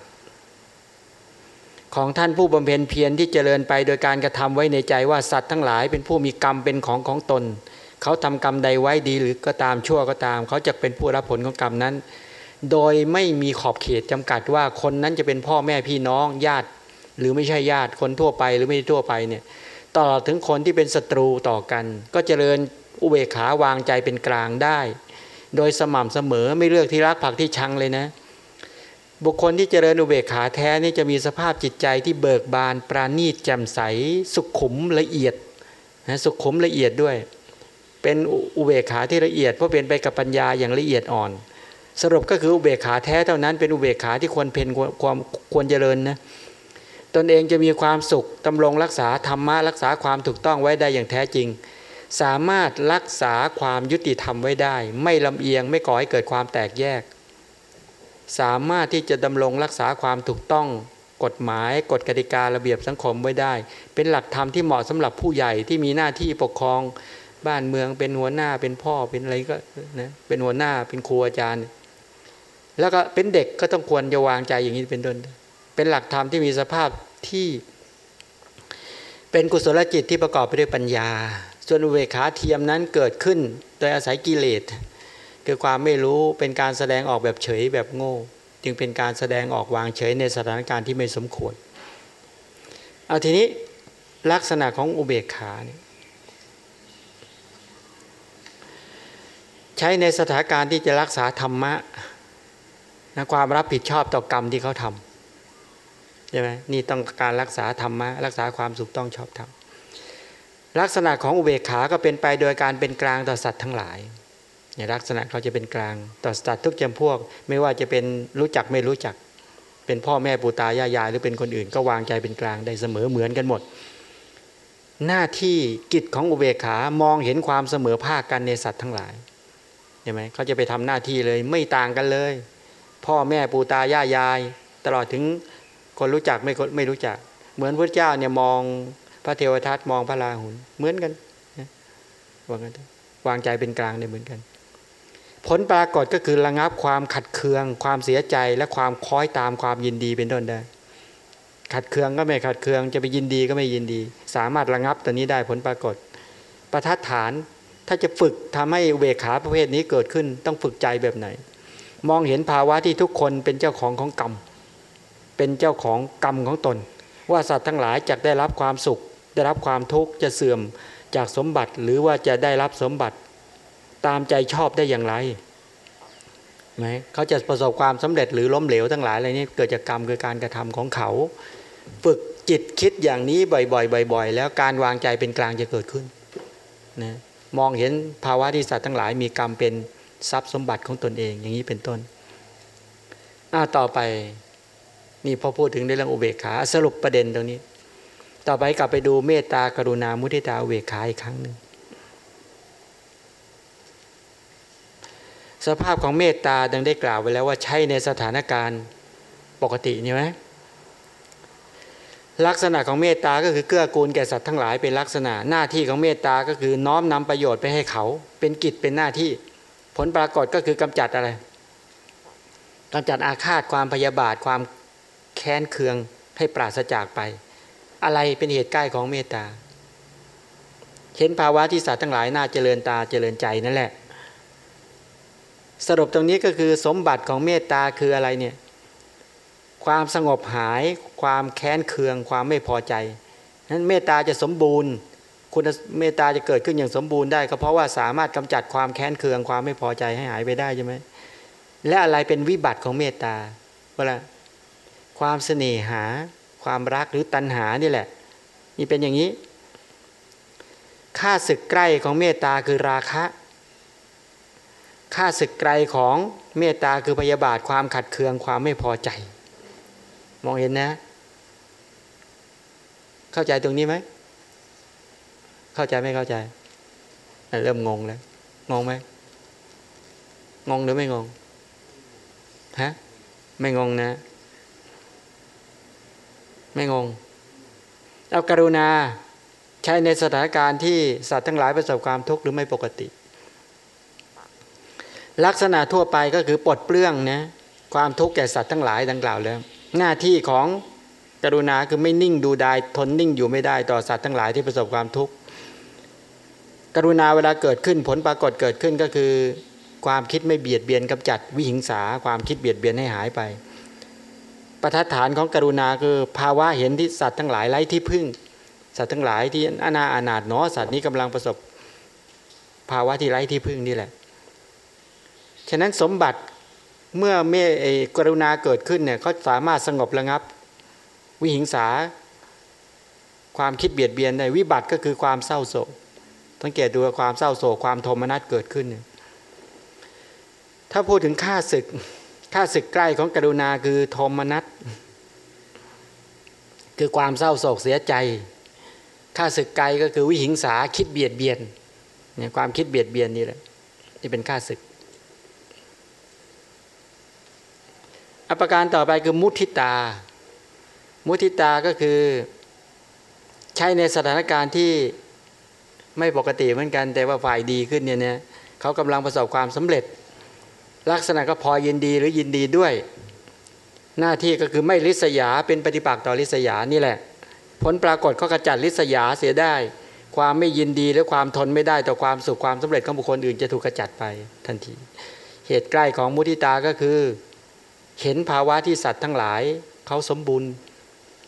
ของท่านผู้บำเพ็ญเพียรที่เจริญไปโดยการกระทำไว้ในใจว่าสัตว์ทั้งหลายเป็นผู้มีกรรมเป็นของของตน เขาทำกรรมใดไว้ดีหรือก็ตามชั่วก็ตาม เขาจะเป็นผู้รับผลของกรรมนั้น โดยไม่มีขอบเขตจำกัดว่าคนนั้นจะเป็นพ่อแม่พี่น้องญาติ หรือไม่ใช่ญาติคนทั่วไปหรือไม่ทั่วไปเนี่ยตลอดถึงคนที่เป็นศัตรูต่อกัน ก็เจริญอุเบกขาวางใจเป็นกลางได้ โดยสม่ำเสมอไม่เลือกที่รักผักที่ชังเลยนะ บุคคลที่เจริญอุเบกขาแท้นี่จะมีสภาพจิตใจที่เบิกบานปราณีตแจ่มใส สุขุมละเอียดนะสุขุมละเอียดด้วย เป็นอุเบกขาที่ละเอียดเพราะเป็นไปกับปัญญาอย่างละเอียดอ่อน สรุปก็คืออุเบกขาแท้เท่านั้นเป็นอุเบกขาที่ควรเพนความควรเจริญนะตนเองจะมีความสุขดำรงรักษาธรรมะรักษาความถูกต้องไว้ได้อย่างแท้จริง สามารถรักษาความยุติธรรมไว้ได้ ไม่ลำเอียงไม่ก่อให้เกิดความแตกแยก สามารถที่จะดำรงรักษาความถูกต้องกฎหมายกฎกติการะเบียบสังคมไว้ได้ เป็นหลักธรรมที่เหมาะสำหรับผู้ใหญ่ที่มีหน้าที่ปกครองบ้านเมืองเป็นหัวหน้าเป็นพ่อเป็นอะไรก็นะเป็นหัวหน้าเป็นครูอาจารย์ แล้วก็เป็นเด็กก็ต้องควรจะวางใจอย่างนี้เป็นต้นเป็นหลักธรรมที่มีสภาพที่ เป็นกุศลจิตที่ประกอบไปด้วยปัญญา ส่วนอุเบกขาเทียมนั้นเกิดขึ้น โดยอาศัยกิเลส คือความไม่รู้เป็นการแสดงออกแบบเฉยแบบโง่ จึงเป็นการแสดงออกวางเฉยในสถานการณ์ที่ไม่สมควรเอาทีนี้ลักษณะของอุเบกขาเนี่ยใช้ในสถานการณ์ที่จะรักษาธรรมะนะความรับผิดชอบต่อกรรมที่เขาทำใช่ไหมนี่ต้องการรักษาธรรมะรักษาความสุขต้องชอบธรรมลักษณะของอุเบกขาก็เป็นไปโดยการเป็นกลางต่อสัตว์ทั้งหลาย เนี่ยลักษณะเขาจะเป็นกลาง ต่อสัตว์ทุกจำพวก ไม่ว่าจะเป็นรู้จักไม่รู้จัก เป็นพ่อแม่ปู่ตายายายหรือเป็นคนอื่น ก็วางใจเป็นกลางได้เสมอเหมือนกันหมด หน้าที่กิจของอุเบกขามองเห็นความเสมอภาคกันในสัตว์ทั้งหลายใช่ไหมเขาจะไปทำหน้าที่เลยไม่ต่างกันเลย พ่อแม่ปู่ตายายาย ตลอดถึงคนรู้จักไม่ไม่รู้จัก เหมือนพระเจ้าเนี่ยมองพระเทวทัตมองพระราหุลเหมือนกันวางกันวางใจเป็นกลางเนี่ยเหมือนกัน ผลปรากฏก็คือระงับความขัดเคือง ความเสียใจและความคล้อยตามความยินดีเป็นต้นได้ ขัดเคืองก็ไม่ขัดเคืองจะไปยินดีก็ไม่ยินดี สามารถระงับตัวนี้ได้ผลปรากฏ ประทัดฐานถ้าจะฝึกทำให้เวขาประเภทนี้เกิดขึ้นต้องฝึกใจแบบไหน มองเห็นภาวะที่ทุกคนเป็นเจ้าของของกรรม เป็นเจ้าของกรรมของตน ว่าสัตว์ทั้งหลายจะได้รับความสุข ได้รับความทุกข์จะเสื่อมจากสมบัติหรือว่าจะได้รับสมบัติ ตามใจชอบได้อย่างไรไหมเขาจะประสบความสำเร็จหรือล้มเหลวทั้งหลายอะไรนี้เกิดจากกรรมคือการกระทำของเขา ฝึกจิตคิดอย่างนี้บ่อยๆบ่อยๆ แล้วการวางใจเป็นกลางจะเกิดขึ้นนะมองเห็นภาวะที่สัตว์ทั้งหลาย มีกรรมเป็นทรัพย์สมบัติของตนเองอย่างนี้เป็นต้นอ้าต่อไปนี่พอพูดถึงในเรื่องอุเบกขาสรุปประเด็นตรงนี้ ต่อไปกลับไปดูเมตตากรุณามุทิตาอุเบกขาอีกครั้งหนึ่ง สภาพของเมตตาดังได้กล่าวไว้แล้วว่าใช้ในสถานการณ์ปกติใช่ไหมลักษณะของเมตตาก็คือเกื้อกูลแก่สัตว์ทั้งหลายเป็นลักษณะหน้าที่ของเมตตาก็คือน้อมนำประโยชน์ไปให้เขา เป็นกิจเป็นหน้าที่ ผลปรากฏก็คือกำจัดอะไรกำจัดอาฆาตความพยาบาทความแค้นเคืองให้ปราศจากไป อะไรเป็นเหตุใกล้ของเมตตาเห็นภาวะที่สัตว์ทั้งหลายน่าเจริญตาเจริญใจนั่นแหละ สรุปตรงนี้ก็คือสมบัติของเมตตาคืออะไรเนี่ยความสงบหาย ความแค้นเคือง ความไม่พอใจนั้นเมตตาจะสมบูรณ์ คุณเมตตาจะเกิดขึ้นอย่างสมบูรณ์ได้ก็เพราะว่าสามารถกำจัดความแค้นเคือง ความไม่พอใจให้หายไปได้ใช่ไหมและอะไรเป็นวิบัติของเมตตาเวลาความเสน่หา ความรักหรือตัณหานี่แหละนี่เป็นอย่างนี้ค่าศึกใกล้ของเมตตาคือราคะ ค่าศึกไกลของเมตตาคือพยาบาทความขัดเคืองความไม่พอใจ มองเห็นนะ เข้าใจตรงนี้ไหมเข้าใจไม่เข้าใจเริ่มงงแล้วงงไหมงงหรือไม่งงฮะไม่งงนะ ไม่งงเอาการุณาใช้ในสถานการณ์ที่สัตว์ทั้งหลายประสบความทุกข์หรือไม่ปกติ ลักษณะทั่วไปก็คือปลดเปลื้องนะความทุกข์แก่สัตว์ทั้งหลายดังกล่าวแล้วหน้าที่ของกรุณาคือไม่นิ่งดูดายทนนิ่งอยู่ไม่ได้ต่อสัตว์ทั้งหลายที่ประสบความทุกข์กรุณาเวลาเกิดขึ้นผลปรากฏเกิดขึ้นก็คือ ความคิดไม่เบียดเบียนกำจัดวิหิงสาความคิดเบียดเบียนให้หายไป ประทัดฐานของกรุณาคือภาวะเห็นที่สัตว์ทั้งหลายไร้ที่พึ่ง สัตว์ทั้งหลายที่อนาอนาถเนาะสัตว์นี้กำลังประสบ ภาวะที่ไร้ที่พึ่งนี่แหละ ฉะนั้นสมบัติเมื่อเมตกรุณาเกิดขึ้นเนี่ยเขาสามารถสงบระงับ วิหิงสา ความคิดเบียดเบียนในวิบัติก็คือความเศร้าโศกสังเกตดูความเศร้าโศกความโทมนัสเกิดขึ้น ถ้าพูดถึงค่าศึกค่าศึกใกล้ของกรุณาคือโทมนัสคือความเศร้าโศกเสียใจค่าศึกไกลก็คือวิหิงสาคิดเบียดเบียนเนี่ยความคิดเบียดเบียนนี่แหละที่เป็นค่าศึก อภิการต่อไปคือมุทิตา มุทิตาก็คือใช้ในสถานการณ์ที่ไม่ปกติเหมือนกัน แต่ว่าฝ่ายดีขึ้นเนี่ยเนี่ยเขากำลังประสบความสำเร็จ ลักษณะก็พอยินดีหรือยินดีด้วย หน้าที่ก็คือไม่ริษยาเป็นปฏิปักษ์ต่อริษยานี่แหละ ผลปรากฏเขากระจัดริษยาเสียได้ ความไม่ยินดีและความทนไม่ได้ต่อความสุขความสำเร็จของบุคคลอื่นจะถูกกระจัดไปทันที เหตุใกล้ของมุทิตาก็คือ เห็นภาวะที่สัตว์ทั้งหลายเขาสมบูรณ์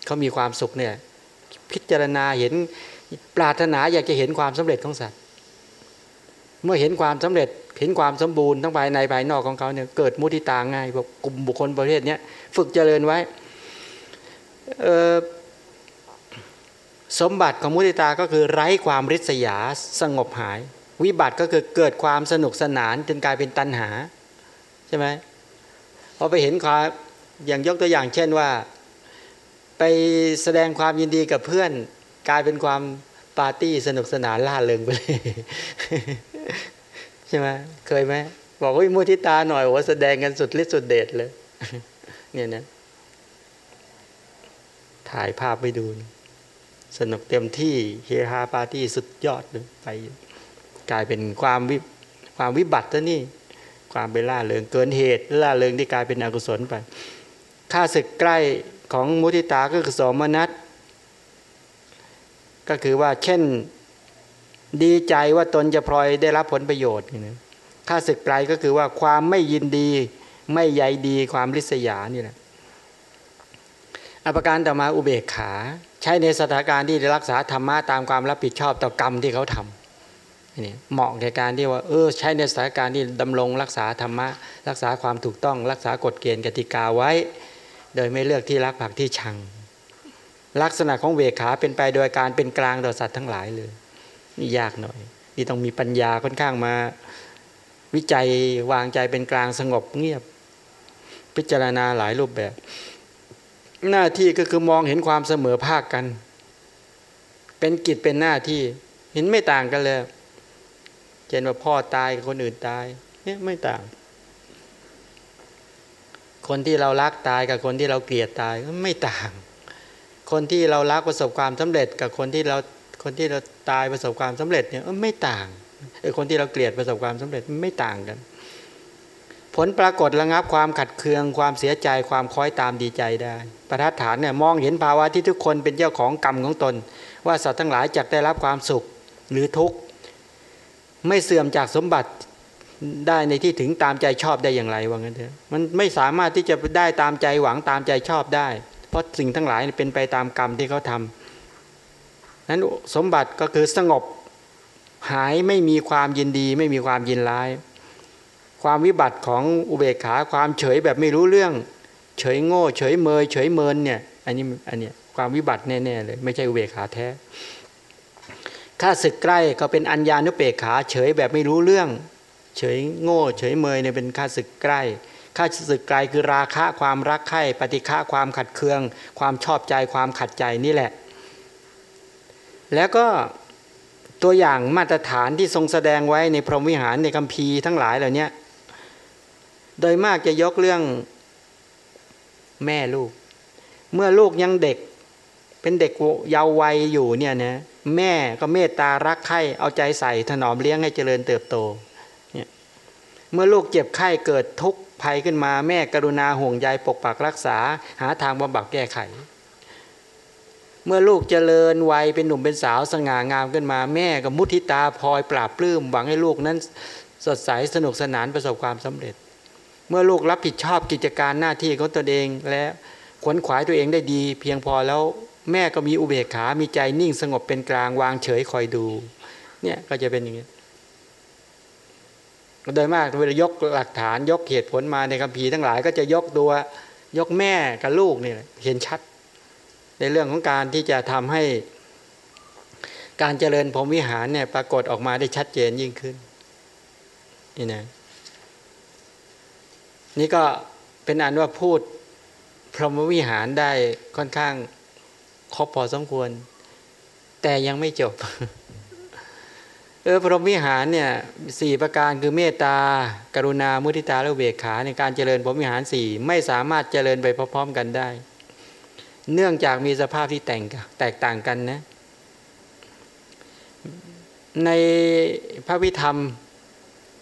เขามีความสุขเนี่ยพิจารณาเห็นปรารถนาอยากจะเห็นความสำเร็จของสัตว์ เมื่อเห็นความสำเร็จเห็นความสมบูรณ์ทั้งภายในภายนอกของเขาเนี่ยเกิดมุทิตาง่ายกกลุ่มบุคคลประเภทนี้ฝึกเจริญไว้สมบัติของมุทิตาก็คือไร้ความริษยาสงบหาย วิบัติก็คือเกิดความสนุกสนานจนกลายเป็นตัณหาใช่ไหม พอไปเห็นความอย่างยกตัวอย่างเช่นว่า ไปแสดงความยินดีกับเพื่อนกลายเป็นความปาร์ตี้สนุกสนานล่าเริงไปเลยใช่ไหมเคยไหมบอกว่ามุทิตาหน่อยว่าแสดงกันสุดฤทธิ์สุดเดชเลย เนี่ยนะถ่ายภาพไปดู สนุกเต็มที่เฮฮาปาร์ตี้สุดยอดเลยไป กลายเป็นความวิความวิบัติซะนี่ ความไปล่าเริงเกินเหตุล่าเริงที่กลายเป็นอกุศลไปค่าศึกใกล้ของมุทิตาก็คือสมนัตก็คือว่าเช่นดีใจว่าตนจะพลอยได้รับผลประโยชน์นี่ค่าศึกไกลก็คือว่าความไม่ยินดี ไม่ใยดีความริษยานี่แหละอภิการต่อมาอุเบกขา ใช้ในสถานการณ์ที่รักษาธรรมะตามความรับผิดชอบต่อกรรมที่เขาทำ นี่เหมาะแก่การที่ว่าเออใช้ในสถานการณ์ที่ดำรงรักษาธรรมะ รักษาความถูกต้องรักษากฎเกณฑ์กติกาไว้ โดยไม่เลือกที่รักผักที่ชัง ลักษณะของเวขาเป็นไปโดยการเป็นกลางต่อสัตว์ทั้งหลายเลยนี่ยากหน่อยนี่ต้องมีปัญญาค่อนข้างมา วิจัยวางใจเป็นกลางสงบเงียบ พิจารณาหลายรูปแบบ หน้าที่ก็คือมองเห็นความเสมอภาคกัน เป็นกิจเป็นหน้าที่เห็นไม่ต่างกันเลย เช่นว่าพ่อตายกับคนอื่นตาย เนี่ยไม่ต่าง คนที่เรารักตายกับคนที่เราเกลียดตายก็ไม่ต่าง คนที่เรารักประสบความสำเร็จ กับคนที่เราคนที่เราตายประสบความสำเร็จเนี่ยไม่ต่างไอ้คนที่เราเกลียดประสบความสำเร็จไม่ต่างกัน ผลปรากฏระงับความขัดเคืองความเสียใจความคล้อยตามดีใจได้ประทัดฐานเนี่ยมองเห็นภาวะที่ทุกคนเป็นเจ้าของกรรมของตน ว่าสัตว์ทั้งหลายจะได้รับความสุขหรือทุกข์ ไม่เสื่อมจากสมบัติได้ในที่ถึงตามใจชอบได้อย่างไรว่างั้นเถอะมันไม่สามารถที่จะได้ตามใจหวังตามใจชอบได้ เพราะสิ่งทั้งหลายเป็นไปตามกรรมที่เขาทำนั้นสมบัติก็คือสงบหายไม่มีความยินดี ไม่มีความยินร้าย ความวิบัติของอุเบกขาความเฉยแบบไม่รู้เรื่อง เฉยโง่ เฉยเมย เฉยเมินเนี่ยอันนี้อันเนี้ยความวิบัติแน่ๆเลย ไม่ใช่อุเบกขาแท้ ถ้าศึกใกล้ก็เป็นอัญญานุเปกขา เฉยแบบไม่รู้เรื่อง เฉยโง่ เฉยเมยเนี่ยเป็นข้าศึกใกล้ข้าศึกไกลคือราคะความรักใคร่ปฏิฆะความขัดเคือง ความชอบใจความขัดใจนี่แหละ แล้วก็ตัวอย่างมาตรฐานที่ทรงแสดงไว้ในพรหมวิหารในคัมภีร์ทั้งหลายเหล่านี้โดยมากจะยกเรื่องแม่ลูก เมื่อลูกยังเด็ก เป็นเด็กเยาว์วัยอยู่เนี่ยนะ แม่ก็เมตตารักใคร่เอาใจใส่ถนอมเลี้ยงให้เจริญเติบโตเนี่ยเมื่อลูกเจ็บไข้เกิดทุกข์ภัยขึ้นมา แม่กรุณาห่วงใยปกปักรักษา หาทางบำบัดแก้ไข เมื่อลูกเจริญวัยเป็นหนุ่มเป็นสาวสง่างามขึ้นมา แม่ก็มุทิตาพลอยปราบปลื้มหวังให้ลูกนั้นสดใสสนุกสนานประสบความสำเร็จ เมื่อลูกรับผิดชอบกิจการหน้าที่ของตนเองและขวนขวายตัวเองได้ดี เพียงพอแล้ว แม่ก็มีอุเบกขา มีใจนิ่งสงบเป็นกลางวางเฉยคอยดู เนี่ยก็จะเป็นอย่างนี้โดยมากเวลายกหลักฐานยกเหตุผลมาในคัมภีร์ทั้งหลาย ก็จะยกตัวยกแม่กับลูกเนี่ยเห็นชัด ในเรื่องของการที่จะทำให้การเจริญพรหมวิหารเนี่ยปรากฏออกมาได้ชัดเจนยิ่งขึ้นนี่นะนี่ก็เป็นอันว่าพูดพรหมวิหารได้ค่อนข้าง ครบพอสมควร แต่ยังไม่จบ เออพรหมวิหารเนี่ยสี่ประการคือเมตตา กรุณา มุทิตา และเบกขาในการเจริญพรหมวิหารสี่ไม่สามารถเจริญไปพร้อมๆกันได้ เนื่องจากมีสภาพที่แต่งแตกต่างกันนะ ในพระวิธรรม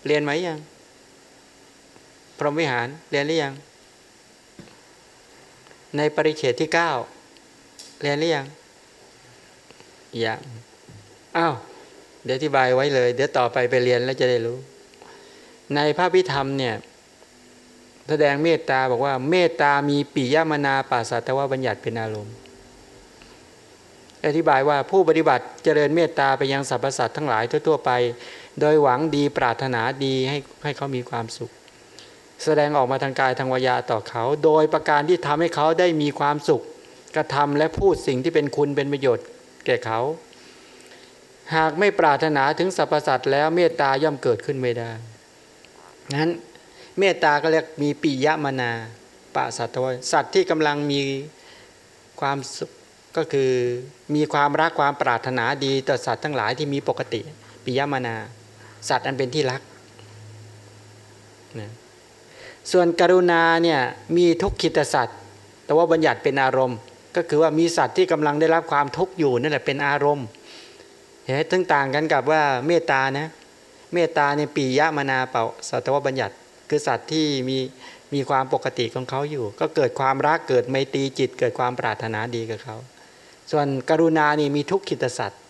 เรียนไหมยัง พรหมวิหารเรียนหรือยัง ในปริเฉดที่เก้า เรียนหรือยังยังอ้าวเดี๋ยวอธิบายไว้เลย เดี๋ยวต่อไปไปเรียนแล้วจะได้รู้ ในพระพิธรรมเนี่ย แสดงเมตตาบอกว่า เมตตามีปิยมนาปัสสัตวบัญญัติเป็นอารมณ์ อธิบายว่าผู้ปฏิบัติเจริญเมตตาไปยังสรรพสัตว์ทั้งหลายทั่วๆไป โดยหวังดีปรารถนาดีให้ให้เขามีความสุข แสดงออกมาทางกายทางวายาต่อเขา โดยประการที่ทำให้เขาได้มีความสุข กระทำและพูดสิ่งที่เป็นคุณเป็นประโยชน์แก่เขา หากไม่ปรารถนาถึงสรรพสัตว์แล้วเมตตาย่อมเกิดขึ้นไม่ได้นั้นเมตตาก็เรียกมีปิยมนาปะสัตว์สัตว์ที่กำลังมีความสุขก็คือมีความรักความปรารถนาดีต่อสัตว์ทั้งหลายที่มีปกติปิยมนา สัตว์อันเป็นที่รักนะส่วนกรุณาเนี่ยมีทุกขิตสัตว์แต่ว่าบัญญัติเป็นอารมณ์ ก็คือว่ามีสัตว์ที่กำลังได้รับความทุกข์อยู่นั่นแหละเป็นอารมณ์เห็นทั้งต่างกันกับว่าเมตตานะเมตตาเนี่ยปียะมนาเป่าสัตวบัญญัติ คือสัตว์ที่มีมีความปกติของเขาอยู่ ก็เกิดความรักเกิดไมตรีจิต เกิดความปรารถนาดีกับเขาส่วนกรุณานี่มีทุกขิตสัตว์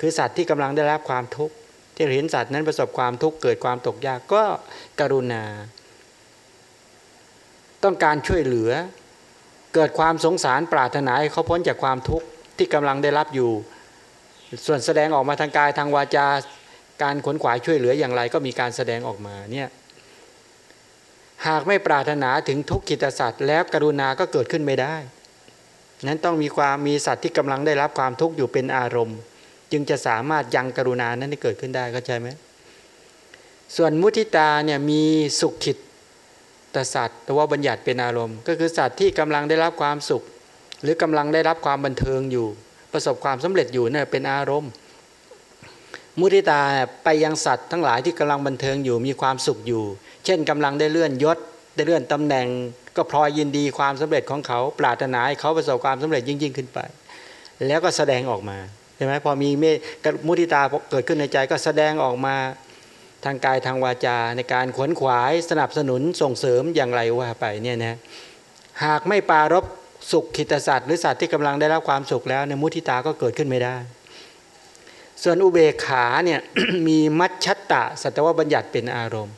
คือสัตว์ที่กำลังได้รับความทุกข์ที่เห็นสัตว์นั้นประสบความทุกข์เกิดความตกยากก็กรุณา ต้องการช่วยเหลือ เกิดความสงสารปรารถนาให้เขาพ้นจากความทุกข์ที่กำลังได้รับอยู่ ส่วนแสดงออกมาทางกายทางวาจาการขนขวายช่วยเหลืออย่างไรก็มีการแสดงออกมาเนี่ยหากไม่ปรารถนาถึงทุกขิตสัตว์แล้วกรุณาก็เกิดขึ้นไม่ได้ นั้นต้องมีความมีสัตว์ที่กำลังได้รับความทุกข์อยู่เป็นอารมณ์ จึงจะสามารถยังกรุณานั้นให้เกิดขึ้นได้เข้าใจไหมส่วนมุทิตาเนี่ยมีสุขขิต ต่สัตว์แต่ว่าบัญญัติเป็นอารมณ์ ก็คือสัตว์ที่กำลังได้รับความสุข หรือกำลังได้รับความบันเทิงอยู่ ประสบความสำเร็จอยู่เนี่ยเป็นอารมณ์ มุทิตาไปยังสัตว์ทั้งหลายที่กำลังบันเทิงอยู่มีความสุขอยู่ เช่นกำลังได้เลื่อนยศ ได้เลื่อนตำแหน่ง ก็พลอยยินดีความสำเร็จของเขา ปรารถนาให้เขาประสบความสำเร็จยิ่งยิ่งขึ้นไป แล้วก็แสดงออกมาใช่ไหมพอมีเมตมุทิตาเกิดขึ้นในใจก็แสดงออกมา ทางกายทางวาจาในการขวนขวายสนับสนุนส่งเสริมอย่างไรว่าไปเนี่ยนะหากไม่ปารบสุขขิตสัตว์หรือสัตว์ที่กำลังได้รับความสุขแล้วในมุทิตาก็เกิดขึ้นไม่ได้ ส่วนอุเบกขาเนี่ยมีมัชชัตตะสัตวบัญญัติเป็นอารมณ์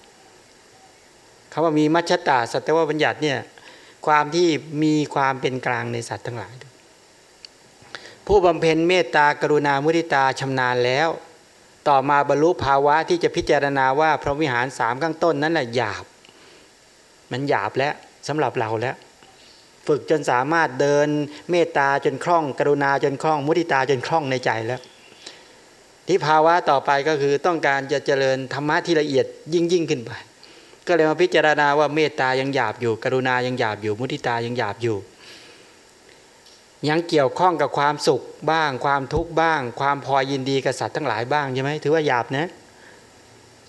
คำว่ามีมัชชตาสัตวบัญญัติเนี่ยความที่มีความเป็นกลางในสัตว์ทั้งหลาย ผู้บำเพ็ญเมตตากรุณามุทิตาชำนาญแล้ว ต่อมาบรรลุภาวะที่จะพิจารณาว่าพระวิหารสามข้างต้นนั้นแหละหยาบ มันหยาบแล้วสำหรับเราแล้ว ฝึกจนสามารถเดินเมตตาจนคล่อง กรุณาจนคล่องมุทิตาจนคล่องในใจแล้ว ที่ภาวะต่อไปก็คือต้องการจะเจริญธรรมะที่ละเอียดยิ่งยิ่งขึ้นไป ก็เลยมาพิจารณาว่าเมตตายังหยาบอยู่ กรุณายังหยาบอยู่มุทิตายังหยาบอยู่ ยังเกี่ยวข้องกับความสุขบ้าง ความทุกข์บ้าง ความพอยินดีกับสัตว์ทั้งหลายบ้างใช่ไหมถือว่าหยาบนะ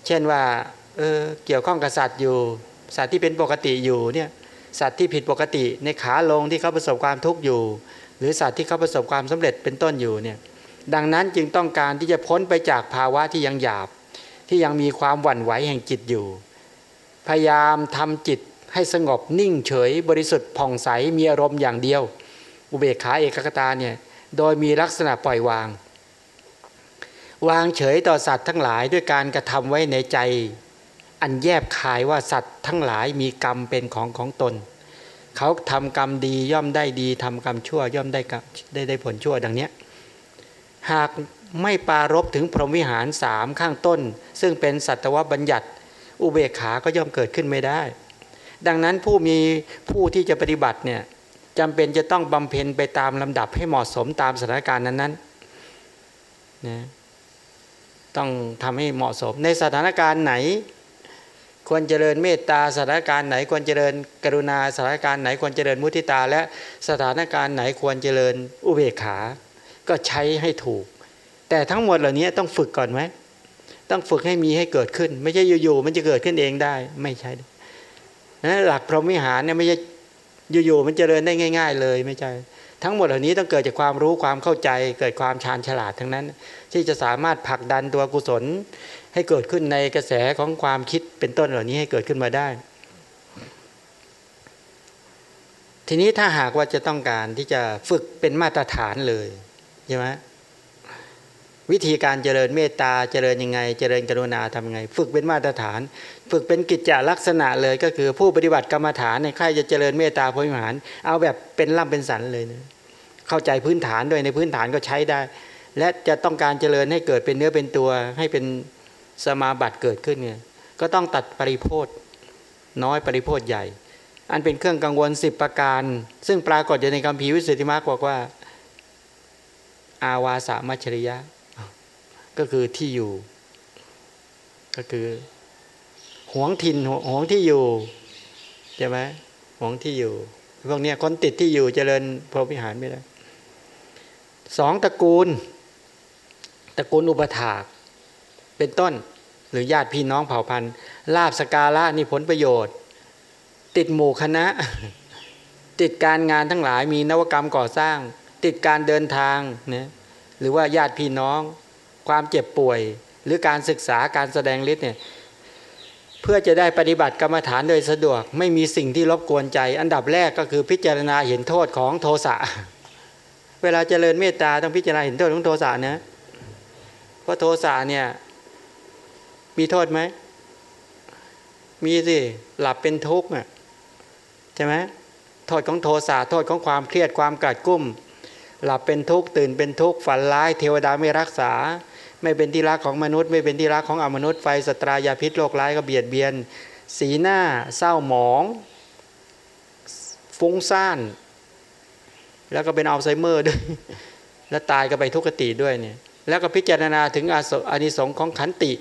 เช่นว่าเออเกี่ยวข้องกับสัตว์อยู่ สัตว์ที่เป็นปกติอยู่เนี่ยสัตว์ที่ผิดปกติในขาลงที่เขาประสบความทุกข์อยู่ หรือสัตว์ที่เขาประสบความสำเร็จเป็นต้นอยู่เนี่ยดังนั้นจึงต้องการที่จะพ้นไปจากภาวะที่ยังหยาบ ที่ยังมีความหวั่นไหวแห่งจิตอยู่ พยายามทำจิตให้สงบนิ่งเฉยบริสุทธิ์ผ่องใสมีอารมณ์อย่างเดียว อุเบกขาเอกคตาเนี่ยโดยมีลักษณะปล่อยวาง วางเฉยต่อสัตว์ทั้งหลายด้วยการกระทำไว้ในใจ อันแยบคายว่าสัตว์ทั้งหลายมีกรรมเป็นของของตน เขาทำกรรมดีย่อมได้ดีทำกรรมชั่วย่อมได้ได้ได้ผลชั่วดังเนี้ยหากไม่ปารบถึงพรหมวิหารสามข้างต้น ซึ่งเป็นสัตวบัญญัติ อุเบกขาก็ย่อมเกิดขึ้นไม่ได้ ดังนั้นผู้มีผู้ที่จะปฏิบัติเนี่ย จำเป็นจะต้องบำเพ็ญไปตามลำดับให้เหมาะสมตามสถานการณ์นั้นๆนะต้องทำให้เหมาะสม ในสถานการณ์ไหน ควรเจริญเมตตาสถานการณ์ไหน ควรเจริญกรุณาสถานการณ์ไหน ควรเจริญมุทิตา และสถานการณ์ไหนควรเจริญอุเบกขา ก็ใช้ให้ถูก แต่ทั้งหมดเหล่านี้ต้องฝึกก่อนไหมต้องฝึกให้มีให้เกิดขึ้น ไม่ใช่อยู่ๆมันจะเกิดขึ้นเองได้ไม่ใช่นะหลักพรหมวิหารเนี่ยไม่ใช่ อยู่ๆมันเจริญได้ง่าย ๆ เลยไม่ใช่ทั้งหมดเหล่านี้ต้องเกิดจากความรู้ความเข้าใจ เกิดความชาญฉลาดทั้งนั้น ที่จะสามารถผลักดันตัวกุศล ให้เกิดขึ้นในกระแสของความคิดเป็นต้นเหล่านี้ให้เกิดขึ้นมาได้ ทีนี้ถ้าหากว่าจะต้องการที่จะฝึกเป็นมาตรฐานเลยใช่ไหมวิธีการเจริญเมตตาเจริญยังไง เจริญกรุณาทำยังไง ฝึกเป็นมาตรฐาน ฝึกเป็นกิจจลักษณะเลยก็คือผู้ปฏิบัติกรรมฐานในใครจะเจริญเมตตาพรหมหาร เอาแบบเป็นล่ำเป็นสันเลยนะเข้าใจพื้นฐานด้วยในพื้นฐานก็ใช้ได้ และจะต้องการเจริญให้เกิดเป็นเนื้อเป็นตัวให้เป็นสมาบัติเกิดขึ้นเนี่ยก็ต้องตัดปริโพธน้อยปริโพธใหญ่ อันเป็นเครื่องกังวลสิบประการ ซึ่งปรากฏอยู่ในคำพีวิสุทธิมารบอกว่า อาวาสามัชริยะ ก็คือที่อยู่ ก็คือ หวงถิ่นหวงที่อยู่ใช่ไหมหวงที่อยู่ พวกนี้คนติดที่อยู่เจริญพรหมิหารไม่ได้สองตระกูล ตระกูลอุปถาก เป็นต้นหรือญาติพี่น้องเผ่าพันธุ์ลาบสกาละนี่ผลประโยชน์ ติดหมู่คณะ ติดการงานทั้งหลายมีนวกรรมก่อสร้าง ติดการเดินทางนะหรือว่าญาติพี่น้อง ความเจ็บป่วย หรือการศึกษาการแสดงฤทธิ์เนี่ย เพื่อจะได้ปฏิบัติกรรมฐานโดยสะดวก ไม่มีสิ่งที่รบกวนใจ อันดับแรกก็คือพิจารณาเห็นโทษของโทสะเวลาเจริญเมตตาต้องพิจารณาเห็นโทษของโทสะนะเพราะโทสะเนี่ยมีโทษไหมมีสิหลับเป็นทุกข์อะใช่ไหมโทษของโทสะโทษของความเครียดความกัดกุ้ม หลับเป็นทุกข์ตื่นเป็นทุกข์ฝันร้าย เทวดาไม่รักษา ไม่เป็นที่รักของมนุษย์ ไม่เป็นที่รักของอมนุษย์ไฟสตรายาพิษโรคร้ายก็เบียดเบียน สีหน้าเศร้าหมอง ฟุ้งซ่าน แล้วก็เป็นอัลไซเมอร์ด้วย แล้วตายก็ไปทุกขติด้วยเนี่ยแล้วก็พิจารณาถึงอานิสงส์ของขันติ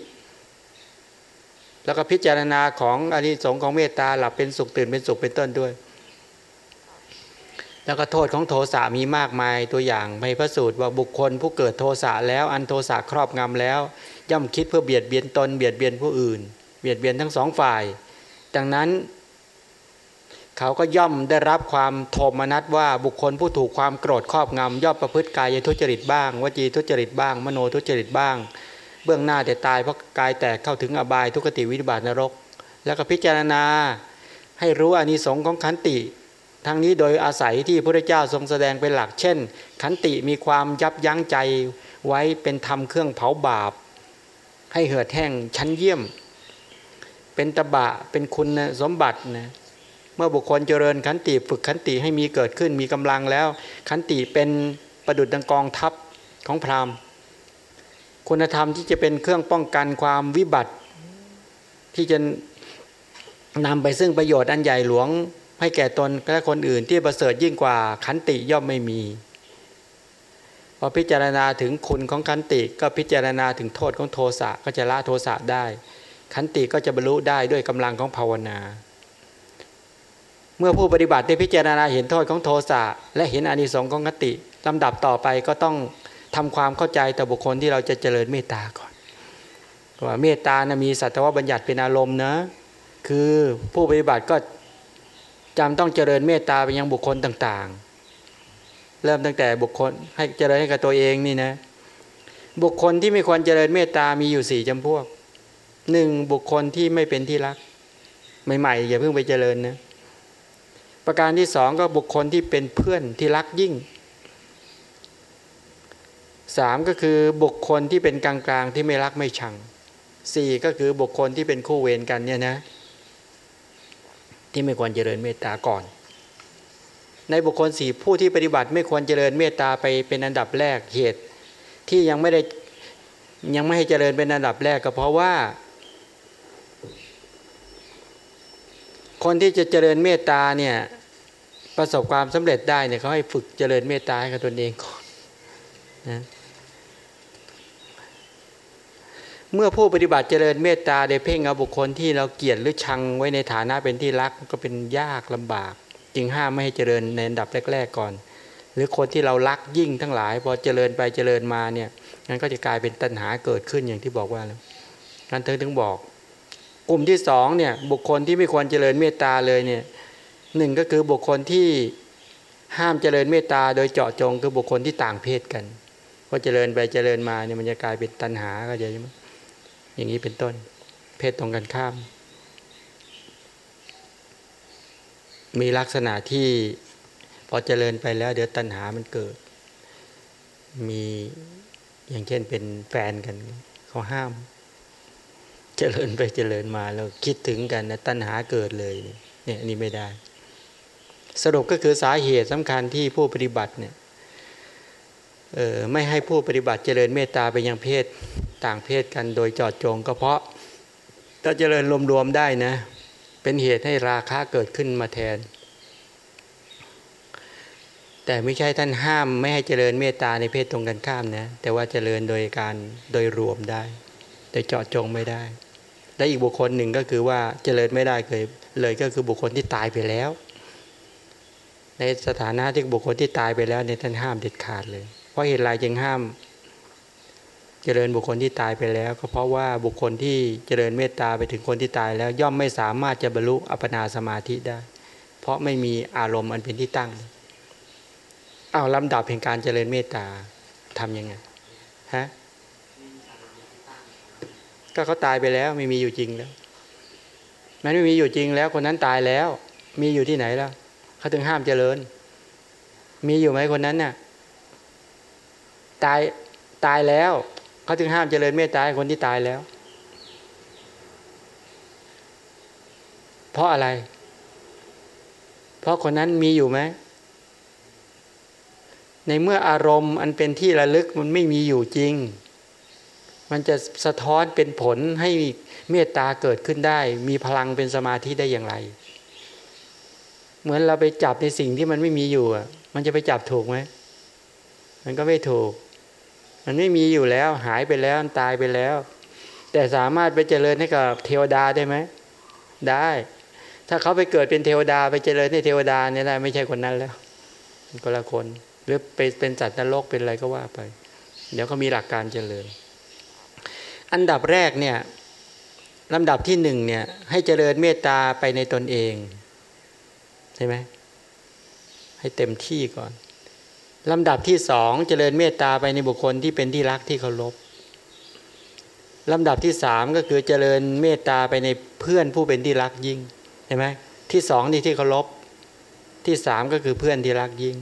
แล้วก็พิจารณาของอานิสงส์ของเมตตาหลับเป็นสุขตื่นเป็นสุขเป็นต้นด้วย แล้วก็โทษของโทสะมีมากมายตัวอย่างในพระสูตรว่าบุคคลผู้เกิดโทสะแล้วอันโทสะครอบงำแล้ว ย่อมคิดเพื่อเบียดเบียนตนเบียดเบียนผู้อื่น เบียดเบียนทั้งสองฝ่าย ดังนั้น เขาก็ย่อมได้รับความโทมนัสว่าบุคคลผู้ถูกความโกรธครอบงำย่อมประพฤติกายทุจริตบ้างวจีทุจริตบ้าง มโนทุจริตบ้าง เบื้องหน้าแต่ตายเพราะกายแตกเข้าถึงอบายทุกติวิบัตินรก แล้วก็พิจารณาให้รู้อานิสงส์ของขันติ ทั้งนี้โดยอาศัยที่พระเจ้าทรงแสดงเป็นหลัก เช่น ขันติมีความยับยั้งใจไว้เป็นธรรมเครื่องเผาบาป ให้เหือดแห้งชั้นเยี่ยม เป็นตบะเป็นคุณสมบัตินะเมื่อบุคคลเจริญขันติฝึกขันติให้มีเกิดขึ้นมีกำลังแล้ว ขันติเป็นประดุจดังกองทัพของพราหมณ์ คุณธรรมที่จะเป็นเครื่องป้องกันความวิบัติ ที่จะนำไปซึ่งประโยชน์อันใหญ่หลวง ให้แก่ตนและคนอื่นที่ประเสริฐยิ่งกว่าขันติย่อมไม่มีพอพิจารณาถึงคุณของขันติก็พิจารณาถึงโทษของโทสะก็จะละโทสะได้ ขันติก็จะบรรลุได้ด้วยกำลังของภาวนา เมื่อผู้ปฏิบัติได้พิจารณาเห็นโทษของโทสะและเห็นอานิสงส์ของขันติลำดับต่อไปก็ต้องทำความเข้าใจต่อบุคคลที่เราจะเจริญเมตตาก่อนว่าเมตตานะมีสัตวบัญญัติเป็นอารมณ์นะคือผู้ปฏิบัติก็ จำต้องเจริญเมตตาไปยังบุคคลต่างๆ เริ่มตั้งแต่บุคคลให้เจริญให้กับตัวเองนี่นะ บุคคลที่ไม่ควรเจริญเมตตามีอยู่สี่จำพวกหนึ่งบุคคลที่ไม่เป็นที่รัก ใหม่ๆอย่าเพิ่งไปเจริญนะประการที่สองก็บุคคลที่เป็นเพื่อนที่รักยิ่งสามก็คือบุคคลที่เป็นกลางๆที่ไม่รักไม่ชังสี่ก็คือบุคคลที่เป็นคู่เวรกันเนี่ยนะ ที่ไม่ควรเจริญเมตตาก่อน ในบุคคลสี่ผู้ที่ปฏิบัติไม่ควรเจริญเมตตาไปเป็นอันดับแรกเหตุ ที่ยังไม่ได้ยังไม่ให้เจริญเป็นอันดับแรกก็เพราะว่า คนที่จะเจริญเมตตาเนี่ยประสบความสำเร็จได้เนี่ยเขาให้ฝึกเจริญเมตตาให้กับตนเองก่อนนะ เมื่อผู้ปฏิบัติเจริญเมตตาได้เพ่งเอาบุคคลที่เราเกลียดหรือชังไว้ในฐานะเป็นที่รักก็เป็นยากลำบาก จึงห้ามไม่ให้เจริญในอันดับแรก ๆก่อน หรือคนที่เรารักยิ่งทั้งหลาย พอเจริญไปเจริญมาเนี่ยนั้นก็จะกลายเป็นตัณหาเกิดขึ้นอย่างที่บอกว่าแล้วนั่นเธอถึงบอก กลุ่มที่สองเนี่ยบุคคลที่ไม่ควรเจริญเมตตาเลยเนี่ยหนึ่งก็คือบุคคลที่ห้ามเจริญเมตตาโดยเจาะจงคือบุคคลที่ต่างเพศกันพอเจริญไปเจริญมาเนี่ยมันจะกลายเป็นตัณหาก็จะใช่ไหม อย่างนี้เป็นต้น เพศตรงกันข้าม มีลักษณะที่พอเจริญไปแล้ว เดี๋ยวตัณหามันเกิด มีอย่างเช่นเป็นแฟนกันเขาห้าม เจริญไปเจริญมาแล้วคิดถึงกันนะตัณหาเกิดเลยเนี่ยนี่ไม่ได้ สรุปก็คือสาเหตุสำคัญที่ผู้ปฏิบัติเนี่ย ไม่ให้ผู้ปฏิบัติเจริญเมตตาไปยังเพศต่างเพศกันโดยจอดจง ก็เพราะถ้าเจริญรวมๆได้นะ เป็นเหตุให้ราคะเกิดขึ้นมาแทน แต่ไม่ใช่ท่านห้ามไม่ให้เจริญเมตตาในเพศตรงกันข้ามนะแต่ว่าเจริญโดยการโดยรวมได้ โดยเจาะจงไม่ได้ และอีกบุคคลหนึ่งก็คือว่าเจริญไม่ได้เลยเลยก็คือบุคคลที่ตายไปแล้ว ในสถานะที่บุคคลที่ตายไปแล้วในท่านห้ามเด็ดขาดเลย ราะเหตุไรจึงห้าม เจริญบุคคลที่ตายไปแล้ว ก็เพราะว่าบุคคลที่เจริญเมตตาไปถึงคนที่ตายแล้วย่อมไม่สามารถจะบรรลุอัปนาสมาธิได้ เพราะไม่มีอารมณ์อันเป็นที่ตั้งเอาลำดับแห่งการเจริญเมตตาทํำยังไงฮะก็เขาตายไปแล้วไม่มีอยู่จริงแล้วมันไม่มีอยู่จริงแล้วคนนั้นตายแล้ว มีอยู่ที่ไหนแล้วเขาถึงห้ามเจริญ มีอยู่ไหมคนนั้นน่ะ ตายตายแล้วเขาถึงห้ามเจริญเมตตาคนที่ตายแล้ว เพราะอะไร เพราะคนนั้นมีอยู่ไหมในเมื่ออารมณ์อันเป็นที่ระลึกมันไม่มีอยู่จริง มันจะสะท้อนเป็นผลให้เมตตาเกิดขึ้นได้ มีพลังเป็นสมาธิได้อย่างไร เหมือนเราไปจับในสิ่งที่มันไม่มีอยู่อะมันจะไปจับถูกไหมมันก็ไม่ถูก มันไม่มีอยู่แล้วหายไปแล้วตายไปแล้ว แต่สามารถไปเจริญให้กับเทวดาได้ไหมได้ ถ้าเขาไปเกิดเป็นเทวดาไปเจริญในเทวดาเนี่ยได้ไม่ใช่คนนั้นแล้วคนละคนหรือไปเป็นจัตว์นรกเป็นอะไรก็ว่าไป เดี๋ยวเขามีหลักการเจริญ อันดับแรกเนี่ยลำดับที่หนึ่งเนี่ย ให้เจริญเมตตาไปในตนเอง ใช่ไหมให้เต็มที่ก่อน ลำดับที่สองเจริญเมตตาไปในบุคคลที่เป็นที่รักที่เคารพลำดับที่สามก็คือเจริญเมตตาไปในเพื่อนผู้เป็นที่รักยิ่งเห็นไหมที่สองนี่ที่เคารพที่สามก็คือเพื่อนที่รักยิ่ง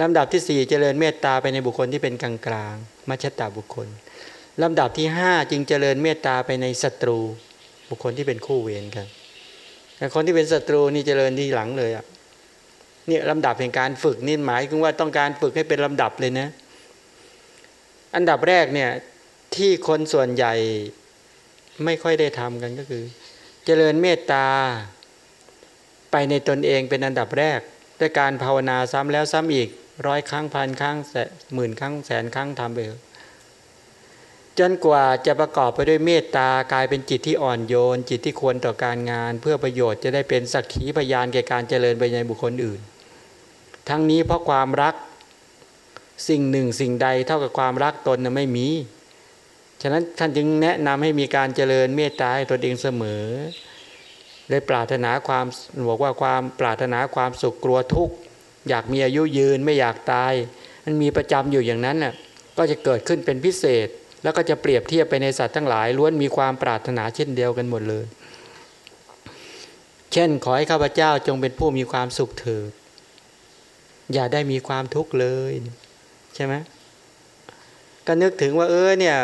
ลำดับที่สี่เจริญเมตตาไปในบุคคลที่เป็นกลางกลางมัชตาบุคคลลำดับที่ห้าจึงเจริญเมตตาไปในศัตรู บุคคลที่เป็นคู่เวรกันแต่คนที่เป็นศัตรูนี่เจริญที่หลังเลยอะ เนี่ยลำดับแห่งการฝึกนี่หมายถึงว่าต้องการฝึกให้เป็นลำดับเลยนะ อันดับแรกเนี่ยที่คนส่วนใหญ่ไม่ค่อยได้ทำกันก็คือ เจริญเมตตา ไปในตนเองเป็นอันดับแรกด้วยการภาวนาซ้ำแล้วซ้ำอีกร้อยครั้งพันครั้งแสนหมื่นครั้งแสนครั้งทำไปจนกว่าจะประกอบไปด้วยเมตตากลายเป็นจิตที่อ่อนโยน จิตที่ควรต่อการงาน เพื่อประโยชน์จะได้เป็นสักขีพยานแก่การเจริญไปในบุคคลอื่น ทั้งนี้เพราะความรักสิ่งหนึ่งสิ่งใดเท่ากับความรักตนไม่มี ฉะนั้นท่านจึงแนะนำให้มีการเจริญเมตตาให้ตนเองเสมอเลยปรารถนาความบอกว่าความปรารถนาความสุขกลัวทุกข์อยากมีอายุยืนไม่อยากตาย มันมีประจำอยู่อย่างนั้นน่ะก็จะเกิดขึ้นเป็นพิเศษ แล้วก็จะเปรียบเทียบไปในสัตว์ทั้งหลายล้วนมีความปรารถนาเช่นเดียวกันหมดเลย เช่นขอให้ข้าพเจ้าจงเป็นผู้มีความสุขเถิด อย่าได้มีความทุกข์เลย ใช่ไหมก็นึกถึงว่า เออเนี่ย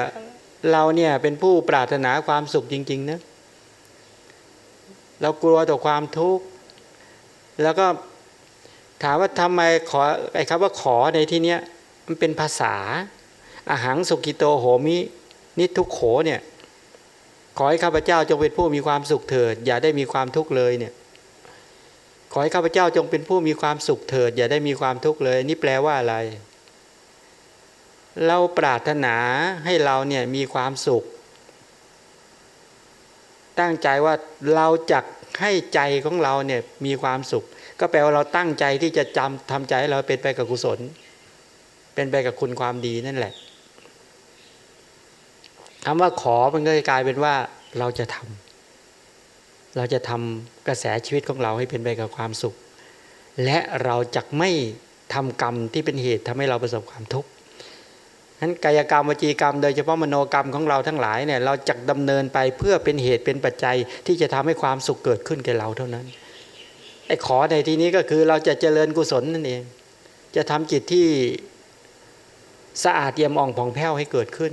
เราเนี่ยเป็นผู้ปรารถนาความสุขจริง ๆ นะ เรากลัวต่อความทุกข์แล้วก็ถามว่าทำไมขอไอ้คำว่าขอในที่เนี้ยมันเป็นภาษาอาหารสุกิโตโหมินิทุกโขเนี่ย ขอให้ข้าพเจ้าจงเป็นผู้มีความสุขเถิด อย่าได้มีความทุกข์เลยเนี่ย อให้ข้าพเจ้าจงเป็นผู้มีความสุขเถิด อย่าได้มีความทุกข์เลย นี่แปลว่าอะไร เราปรารถนาให้เราเนี่ยมีความสุข ตั้งใจว่าเราจะให้ใจของเราเนี่ยมีความสุข ก็แปลว่าเราตั้งใจที่จะจำทำใจให้เราเป็นไปกับกุศล เป็นไปกับคุณความดีนั่นแหละคำว่าขอมันก็กลายเป็นว่าเราจะทำ เราจะทำกระแสชีวิตของเราให้เป็นไปกับความสุข และเราจะไม่ทำกรรมที่เป็นเหตุทำให้เราประสบความทุกข์นั้นกายกรรมวจีกรรม โดยเฉพาะมโนกรรมของเราทั้งหลายเนี่ยเราจะดำเนินไปเพื่อเป็นเหตุเป็นปัจจัยที่จะทำให้ความสุขเกิดขึ้นแก่เราเท่านั้นไอ้ขอในที่นี้ก็คือเราจะเจริญกุศลนั่นเอง จะทำจิตที่สะอาดเยี่ยมอ่องผ่องแผ้วให้เกิดขึ้น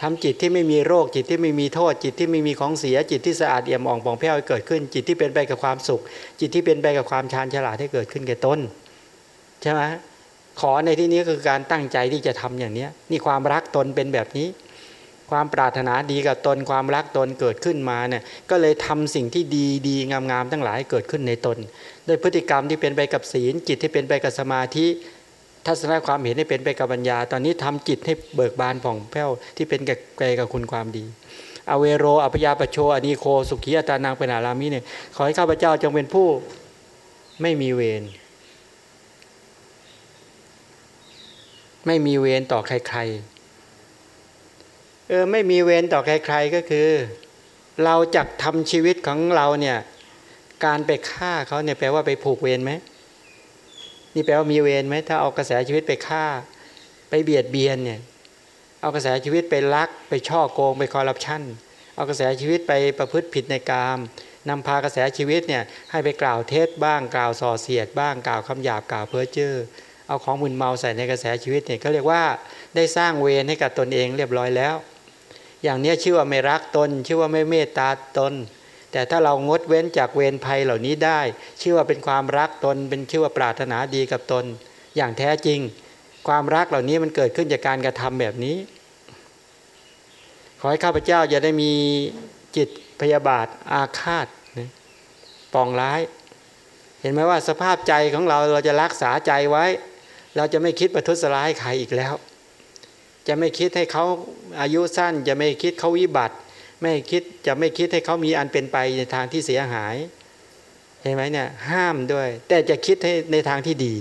ทำจิตที่ไม่มีโรคจิตที่ไม่มีโทษ จิตที่ไม่มีของเสียจิตที่สะอาดเอี่ยมอ่องผ่องแผ้วให้เกิดขึ้น จิตที่เป็นไปกับความสุข จิตที่เป็นไปกับความชาญฉลาดให้เกิดขึ้นแก่ตนใช่ไหมขอในที่นี้คือการตั้งใจที่จะทำอย่างนี้นี่ความรักตนเป็นแบบนี้ ความปรารถนาดีกับตนความรักตนเกิดขึ้นมาเนี่ยก็เลยทำสิ่งที่ดีดีงามๆทั้งหลายเกิดขึ้นในตนด้วยพฤติกรรมที่เป็นไปกับศีลจิตที่เป็นไปกับสมาธิ ทัศนความเห็นให้เป็นไปกับปัญญา ตอนนี้ทำจิตให้เบิกบานผ่องแผ้วที่เป็นไกลกับคุณความดีอเวโรอภยาปโชอนีโคสุขียตานางเป็นอารามิเนี่ยขอให้ข้าพเจ้าจงเป็นผู้ไม่มีเวรไม่มีเวรต่อใครๆเออไม่มีเวรต่อใคร ๆก็คือ เราจะทำชีวิตของเราเนี่ยการไปฆ่าเขาเนี่ยแปลว่าไปผูกเวรไหม นี่แปลว่ามีเวรไหมถ้าเอากระแสชีวิตไปฆ่า ไปเบียดเบียนเนี่ยเอากระแสชีวิตไปลัก ไปช่อโกงไปคอร์รัปชันเอากระแสชีวิตไปประพฤติผิดในกามนำพากระแสชีวิตเนี่ยให้ไปกล่าวเทศบ้างกล่าวส่อเสียดบ้างกล่าวคำหยาบกล่าวเพ้อเจ้อเอาของมึนเมาใส่ในกระแสชีวิตเนี่ยเขาเรียกว่าได้สร้างเวรให้กับตนเองเรียบร้อยแล้ว อย่างนี้ชื่อว่าไม่รักตน ชื่อว่าไม่เมตตาตน แต่ถ้าเรางดเว้นจากเวรภัยเหล่านี้ได้ ชื่อว่าเป็นความรักตน เป็นชื่อว่าปรารถนาดีกับตน อย่างแท้จริง ความรักเหล่านี้มันเกิดขึ้นจากการกระทำแบบนี้ ขอให้ข้าพเจ้าอย่าได้มีจิตพยาบาทอาฆาตปองร้าย เห็นไหมว่าสภาพใจของเราเราจะรักษาใจไว้ เราจะไม่คิดประทุษร้ายใครอีกแล้ว จะไม่คิดให้เขาอายุสั้น จะไม่คิดเขาวิบัติ ไม่คิดจะไม่คิดให้เขามีอันเป็นไปในทางที่เสียหายเห็นไหมเนี่ยห้ามด้วย แต่จะคิดให้ในทางที่ดี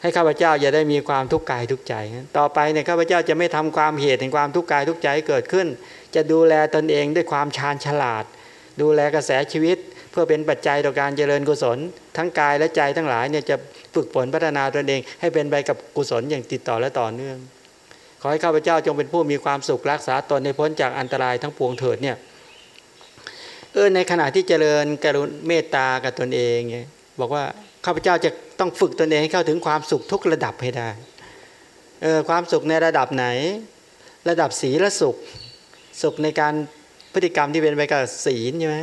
ให้ข้าพเจ้าอย่าได้มีความทุกข์กายทุกใจ ต่อไปเนี่ยข้าพเจ้าจะไม่ทำความเหตุแห่งความทุกข์กายทุกใจเกิดขึ้น จะดูแลตนเองด้วยความชาญฉลาด ดูแลกระแสชีวิต เพื่อเป็นปัจจัยต่อการเจริญกุศล ทั้งกายและใจทั้งหลายเนี่ยจะฝึกฝนพัฒนาตนเอง ให้เป็นไปกับกุศลอย่างติดต่อและต่อเนื่อง ขอให้ข้าพเจ้าจงเป็นผู้มีความสุขรักษาตนในพ้นจากอันตรายทั้งปวงเถิดเนี่ยเออในขณะที่เจริญกรุณเมตตากับตนเองเนี่ยบอกว่าข้าพเจ้าจะต้องฝึกตนเองให้เข้าถึงความสุขทุกระดับให้ได้เออความสุขในระดับไหน ระดับศีลสุข สุขในการพฤติกรรมที่เป็นไปกับศีลใช่ไหม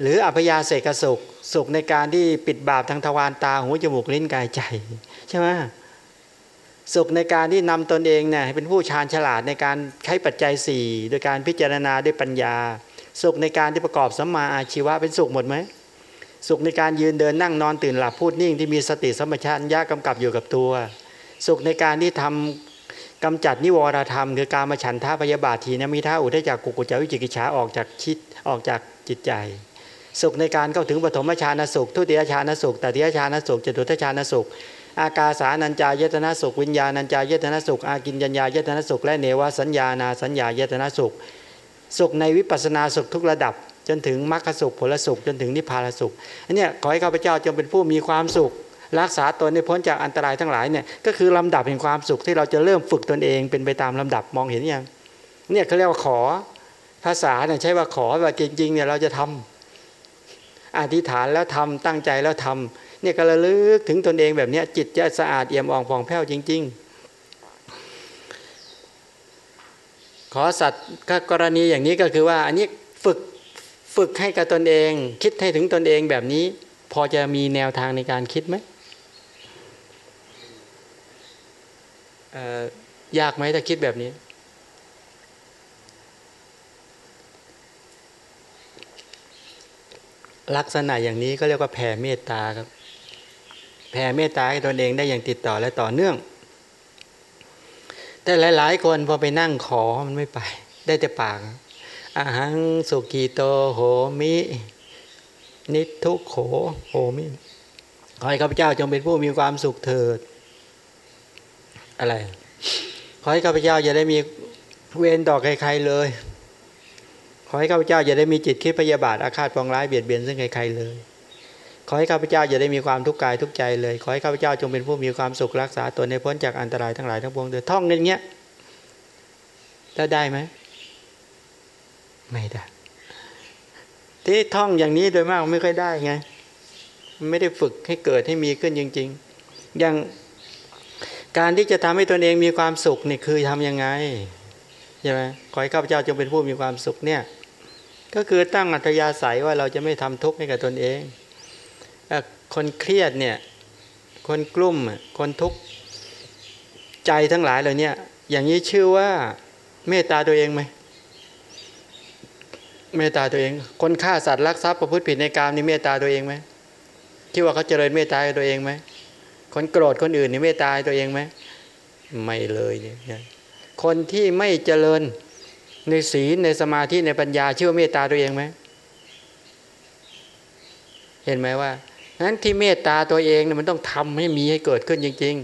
หรืออัพยาเสกสุข สุขในการที่ปิดบาปทางทวารตาหูจมูกลิ้นกายใจใช่ไหม สุขในการที่นำตนเองเนี่ยเป็นผู้ชาญฉลาดในการใช้ปัจจัย 4 โดยการพิจารณาด้วยปัญญา สุขในการที่ประกอบสัมมาอาชีวะเป็นสุขหมดไหมสุขในการยืนเดินนั่งนอนตื่นหลับพูดนิ่งที่มีสติสัมัชัญญากำกับอยู่กับตัว สุขในการที่ทำกำจัดนิวรธรรม คือการมาฉันท่าพยาบาททีนะมีท่าอุทจากกุกุจาวิจิกิจฉาออกจากชิดออกจากจิตใจ สุขในการเข้าถึงปฐมฌานสุข ทุติยฌานสุขตติยฌานสุขจตุตฌานสุข อากาสานัญจายตนะสุข วิญญาณัญจายตนะสุข อากินยัญญายตนะสุข และเนวสัญญานาสัญญายตนะสุข สุขในวิปัสนาสุขทุกระดับ จนถึงมรรคสุขผลสุขจนถึงนิพพานสุขอันนี้ขอให้ข้าพเจ้าจงเป็นผู้มีความสุข รักษาตนให้พ้นจากอันตรายทั้งหลายเนี่ยก็คือลำดับแห่งความสุขที่เราจะเริ่มฝึกตนเองเป็นไปตามลำดับมองเห็นยังเนี่ยเขาเรียกว่าขอภาษาเนี่ยใช้ว่าขอว่าจริงๆเนี่ยเราจะทำอธิษฐานแล้วทำตั้งใจแล้วทำ เนี่ยกระลึกถึงตนเองแบบนี้จิตจะสะอาดเอี่ยมอ่องผ่องแผ้วจริง ๆ ขอสัตว์กรณีอย่างนี้ก็คือว่า อันนี้ฝึกฝึกให้กับตนเอง คิดให้ถึงตนเองแบบนี้ พอจะมีแนวทางในการคิดไหมยากไหมถ้าคิดแบบนี้ลักษณะอย่างนี้ก็เรียกว่าแผ่เมตตาครับ แผ่เมตตาให้ตนเองได้อย่างติดต่อและต่อเนื่อง แต่หลาย ๆ คนพอไปนั่งขอมันไม่ไป ได้แต่ปากอาหังสุกีโตโหมิ นิทุโขโหมิขอให้ข้าพเจ้าจงเป็นผู้มีความสุขเถิด อะไร ขอให้ข้าพเจ้าอย่าได้มีเวรต่อใครๆเลย ขอให้ข้าพเจ้าอย่าได้มีจิตคิดพยาบาทอาฆาตปองร้ายเบียดเบียนซึ่งใครๆเลย ขอให้ข้าพเจ้าอย่าได้มีความทุกข์กายทุกใจเลย ขอให้ข้าพเจ้าจงเป็นผู้มีความสุขรักษาตนให้พ้นจากอันตรายทั้งหลายทั้งปวงเถิดท่องอย่างเงี้ยแล้วได้ไหมไม่ได้ ที่ท่องอย่างนี้โดยมากไม่ค่อยได้ไง ไม่ได้ฝึกให้เกิดให้มีขึ้นจริง ๆ อย่างการที่จะทำให้ตนเองมีความสุขนี่คือทํำยังไงใช่ไหมขอให้ข้าพเจ้าจงเป็นผู้มีความสุขเนี่ย ก็คือตั้งอัธยาศัยว่าเราจะไม่ทำทุกข์ให้กับตนเอง คนเครียดเนี่ยคนกลุ่มคนทุกข์ใจทั้งหลายเหล่านี้อย่างนี้ชื่อว่าเมตตาตัวเองไหมเมตตาตัวเอง คนฆ่าสัตว์รักทรัพย์ประพฤติผิดในกามนี่เมตตาตัวเองไหมที่ว่าเขาเจริญเมตตาตัวเองไหมคนโกรธคนอื่นนี่เมตตาตัวเองไหมไม่เลยเนี่ยคนที่ไม่เจริญในศีลในสมาธิในปัญญาชื่อเมตตาตัวเองไหมเห็นไหมว่า นั้นที่เมตตาตัวเองเนี่ยมันต้องทำให้มีให้เกิดขึ้นจริง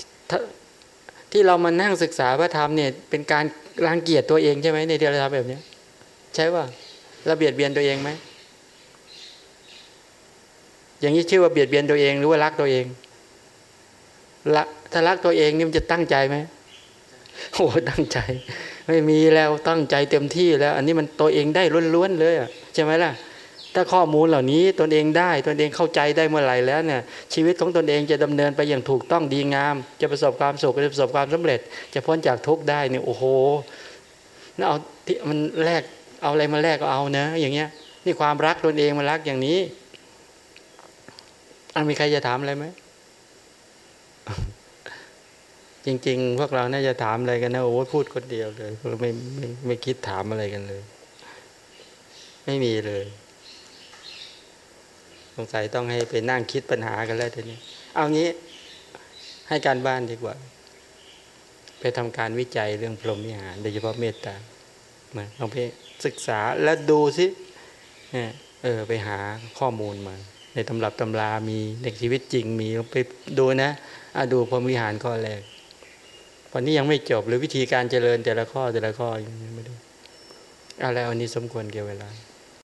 ๆ ที่เรามานั่งศึกษาพระธรรมเนี่ยเป็นการรังเกียจตัวเองใช่ไหมในเดียวเราทำแบบนี้ใช่ว่าเราเบียดเบียนตัวเองไหมอย่างนี้ชื่อว่าเบียดเบียนตัวเองหรือว่ารักตัวเองรักถ้ารักตัวเองนี่มันจะตั้งใจไหมโอ้ตั้งใจ ไม่มีแล้วตั้งใจเต็มที่แล้ว อันนี้มันตัวเองได้ล้วนๆเลยใช่ไหมล่ะ ถ้าข้อมูลเหล่านี้ตนเองได้ตนเองเข้าใจได้เมื่อไหร่แล้วเนี่ยชีวิตของตนเองจะดำเนินไปอย่างถูกต้องดีงาม จะประสบความสุขจะประสบความสำเร็จ จะพ้นจากทุกข์ได้เนี่ยโอ้โหนั่นเอาที่มันแลกเอาอะไรมาแลกก็เอานะอย่างเงี้ยนี่ความรักตนเองมารักอย่างนี้อันมีใครจะถามอะไรไหมจริง ๆ พวกเราน่าจะถามอะไรกันนะโอ้พูดคนเดียวเลยไม่ไม่ไม่คิดถามอะไรกันเลย ไม่มีเลย งสัยต้องให้ไปนั่งคิดปัญหากันแล้วทีนี้ เอางี้ให้การบ้านดีกว่า ไปทำการวิจัยเรื่องพรหมวิหารโดยเฉพาะเมตตามาลองไปศึกษาแล้วดูสิเออไปหาข้อมูลมา ในตำรับตำรามีในชีวิตจริงมีไปดูนะอะดูพรหมวิหารข้อแรกวันนี้ยังไม่จบหรือวิธีการเจริญแต่ละข้อแต่ละข้อยังไม่ได้อะไรวันนี้สมควรเกี่ยวเวลา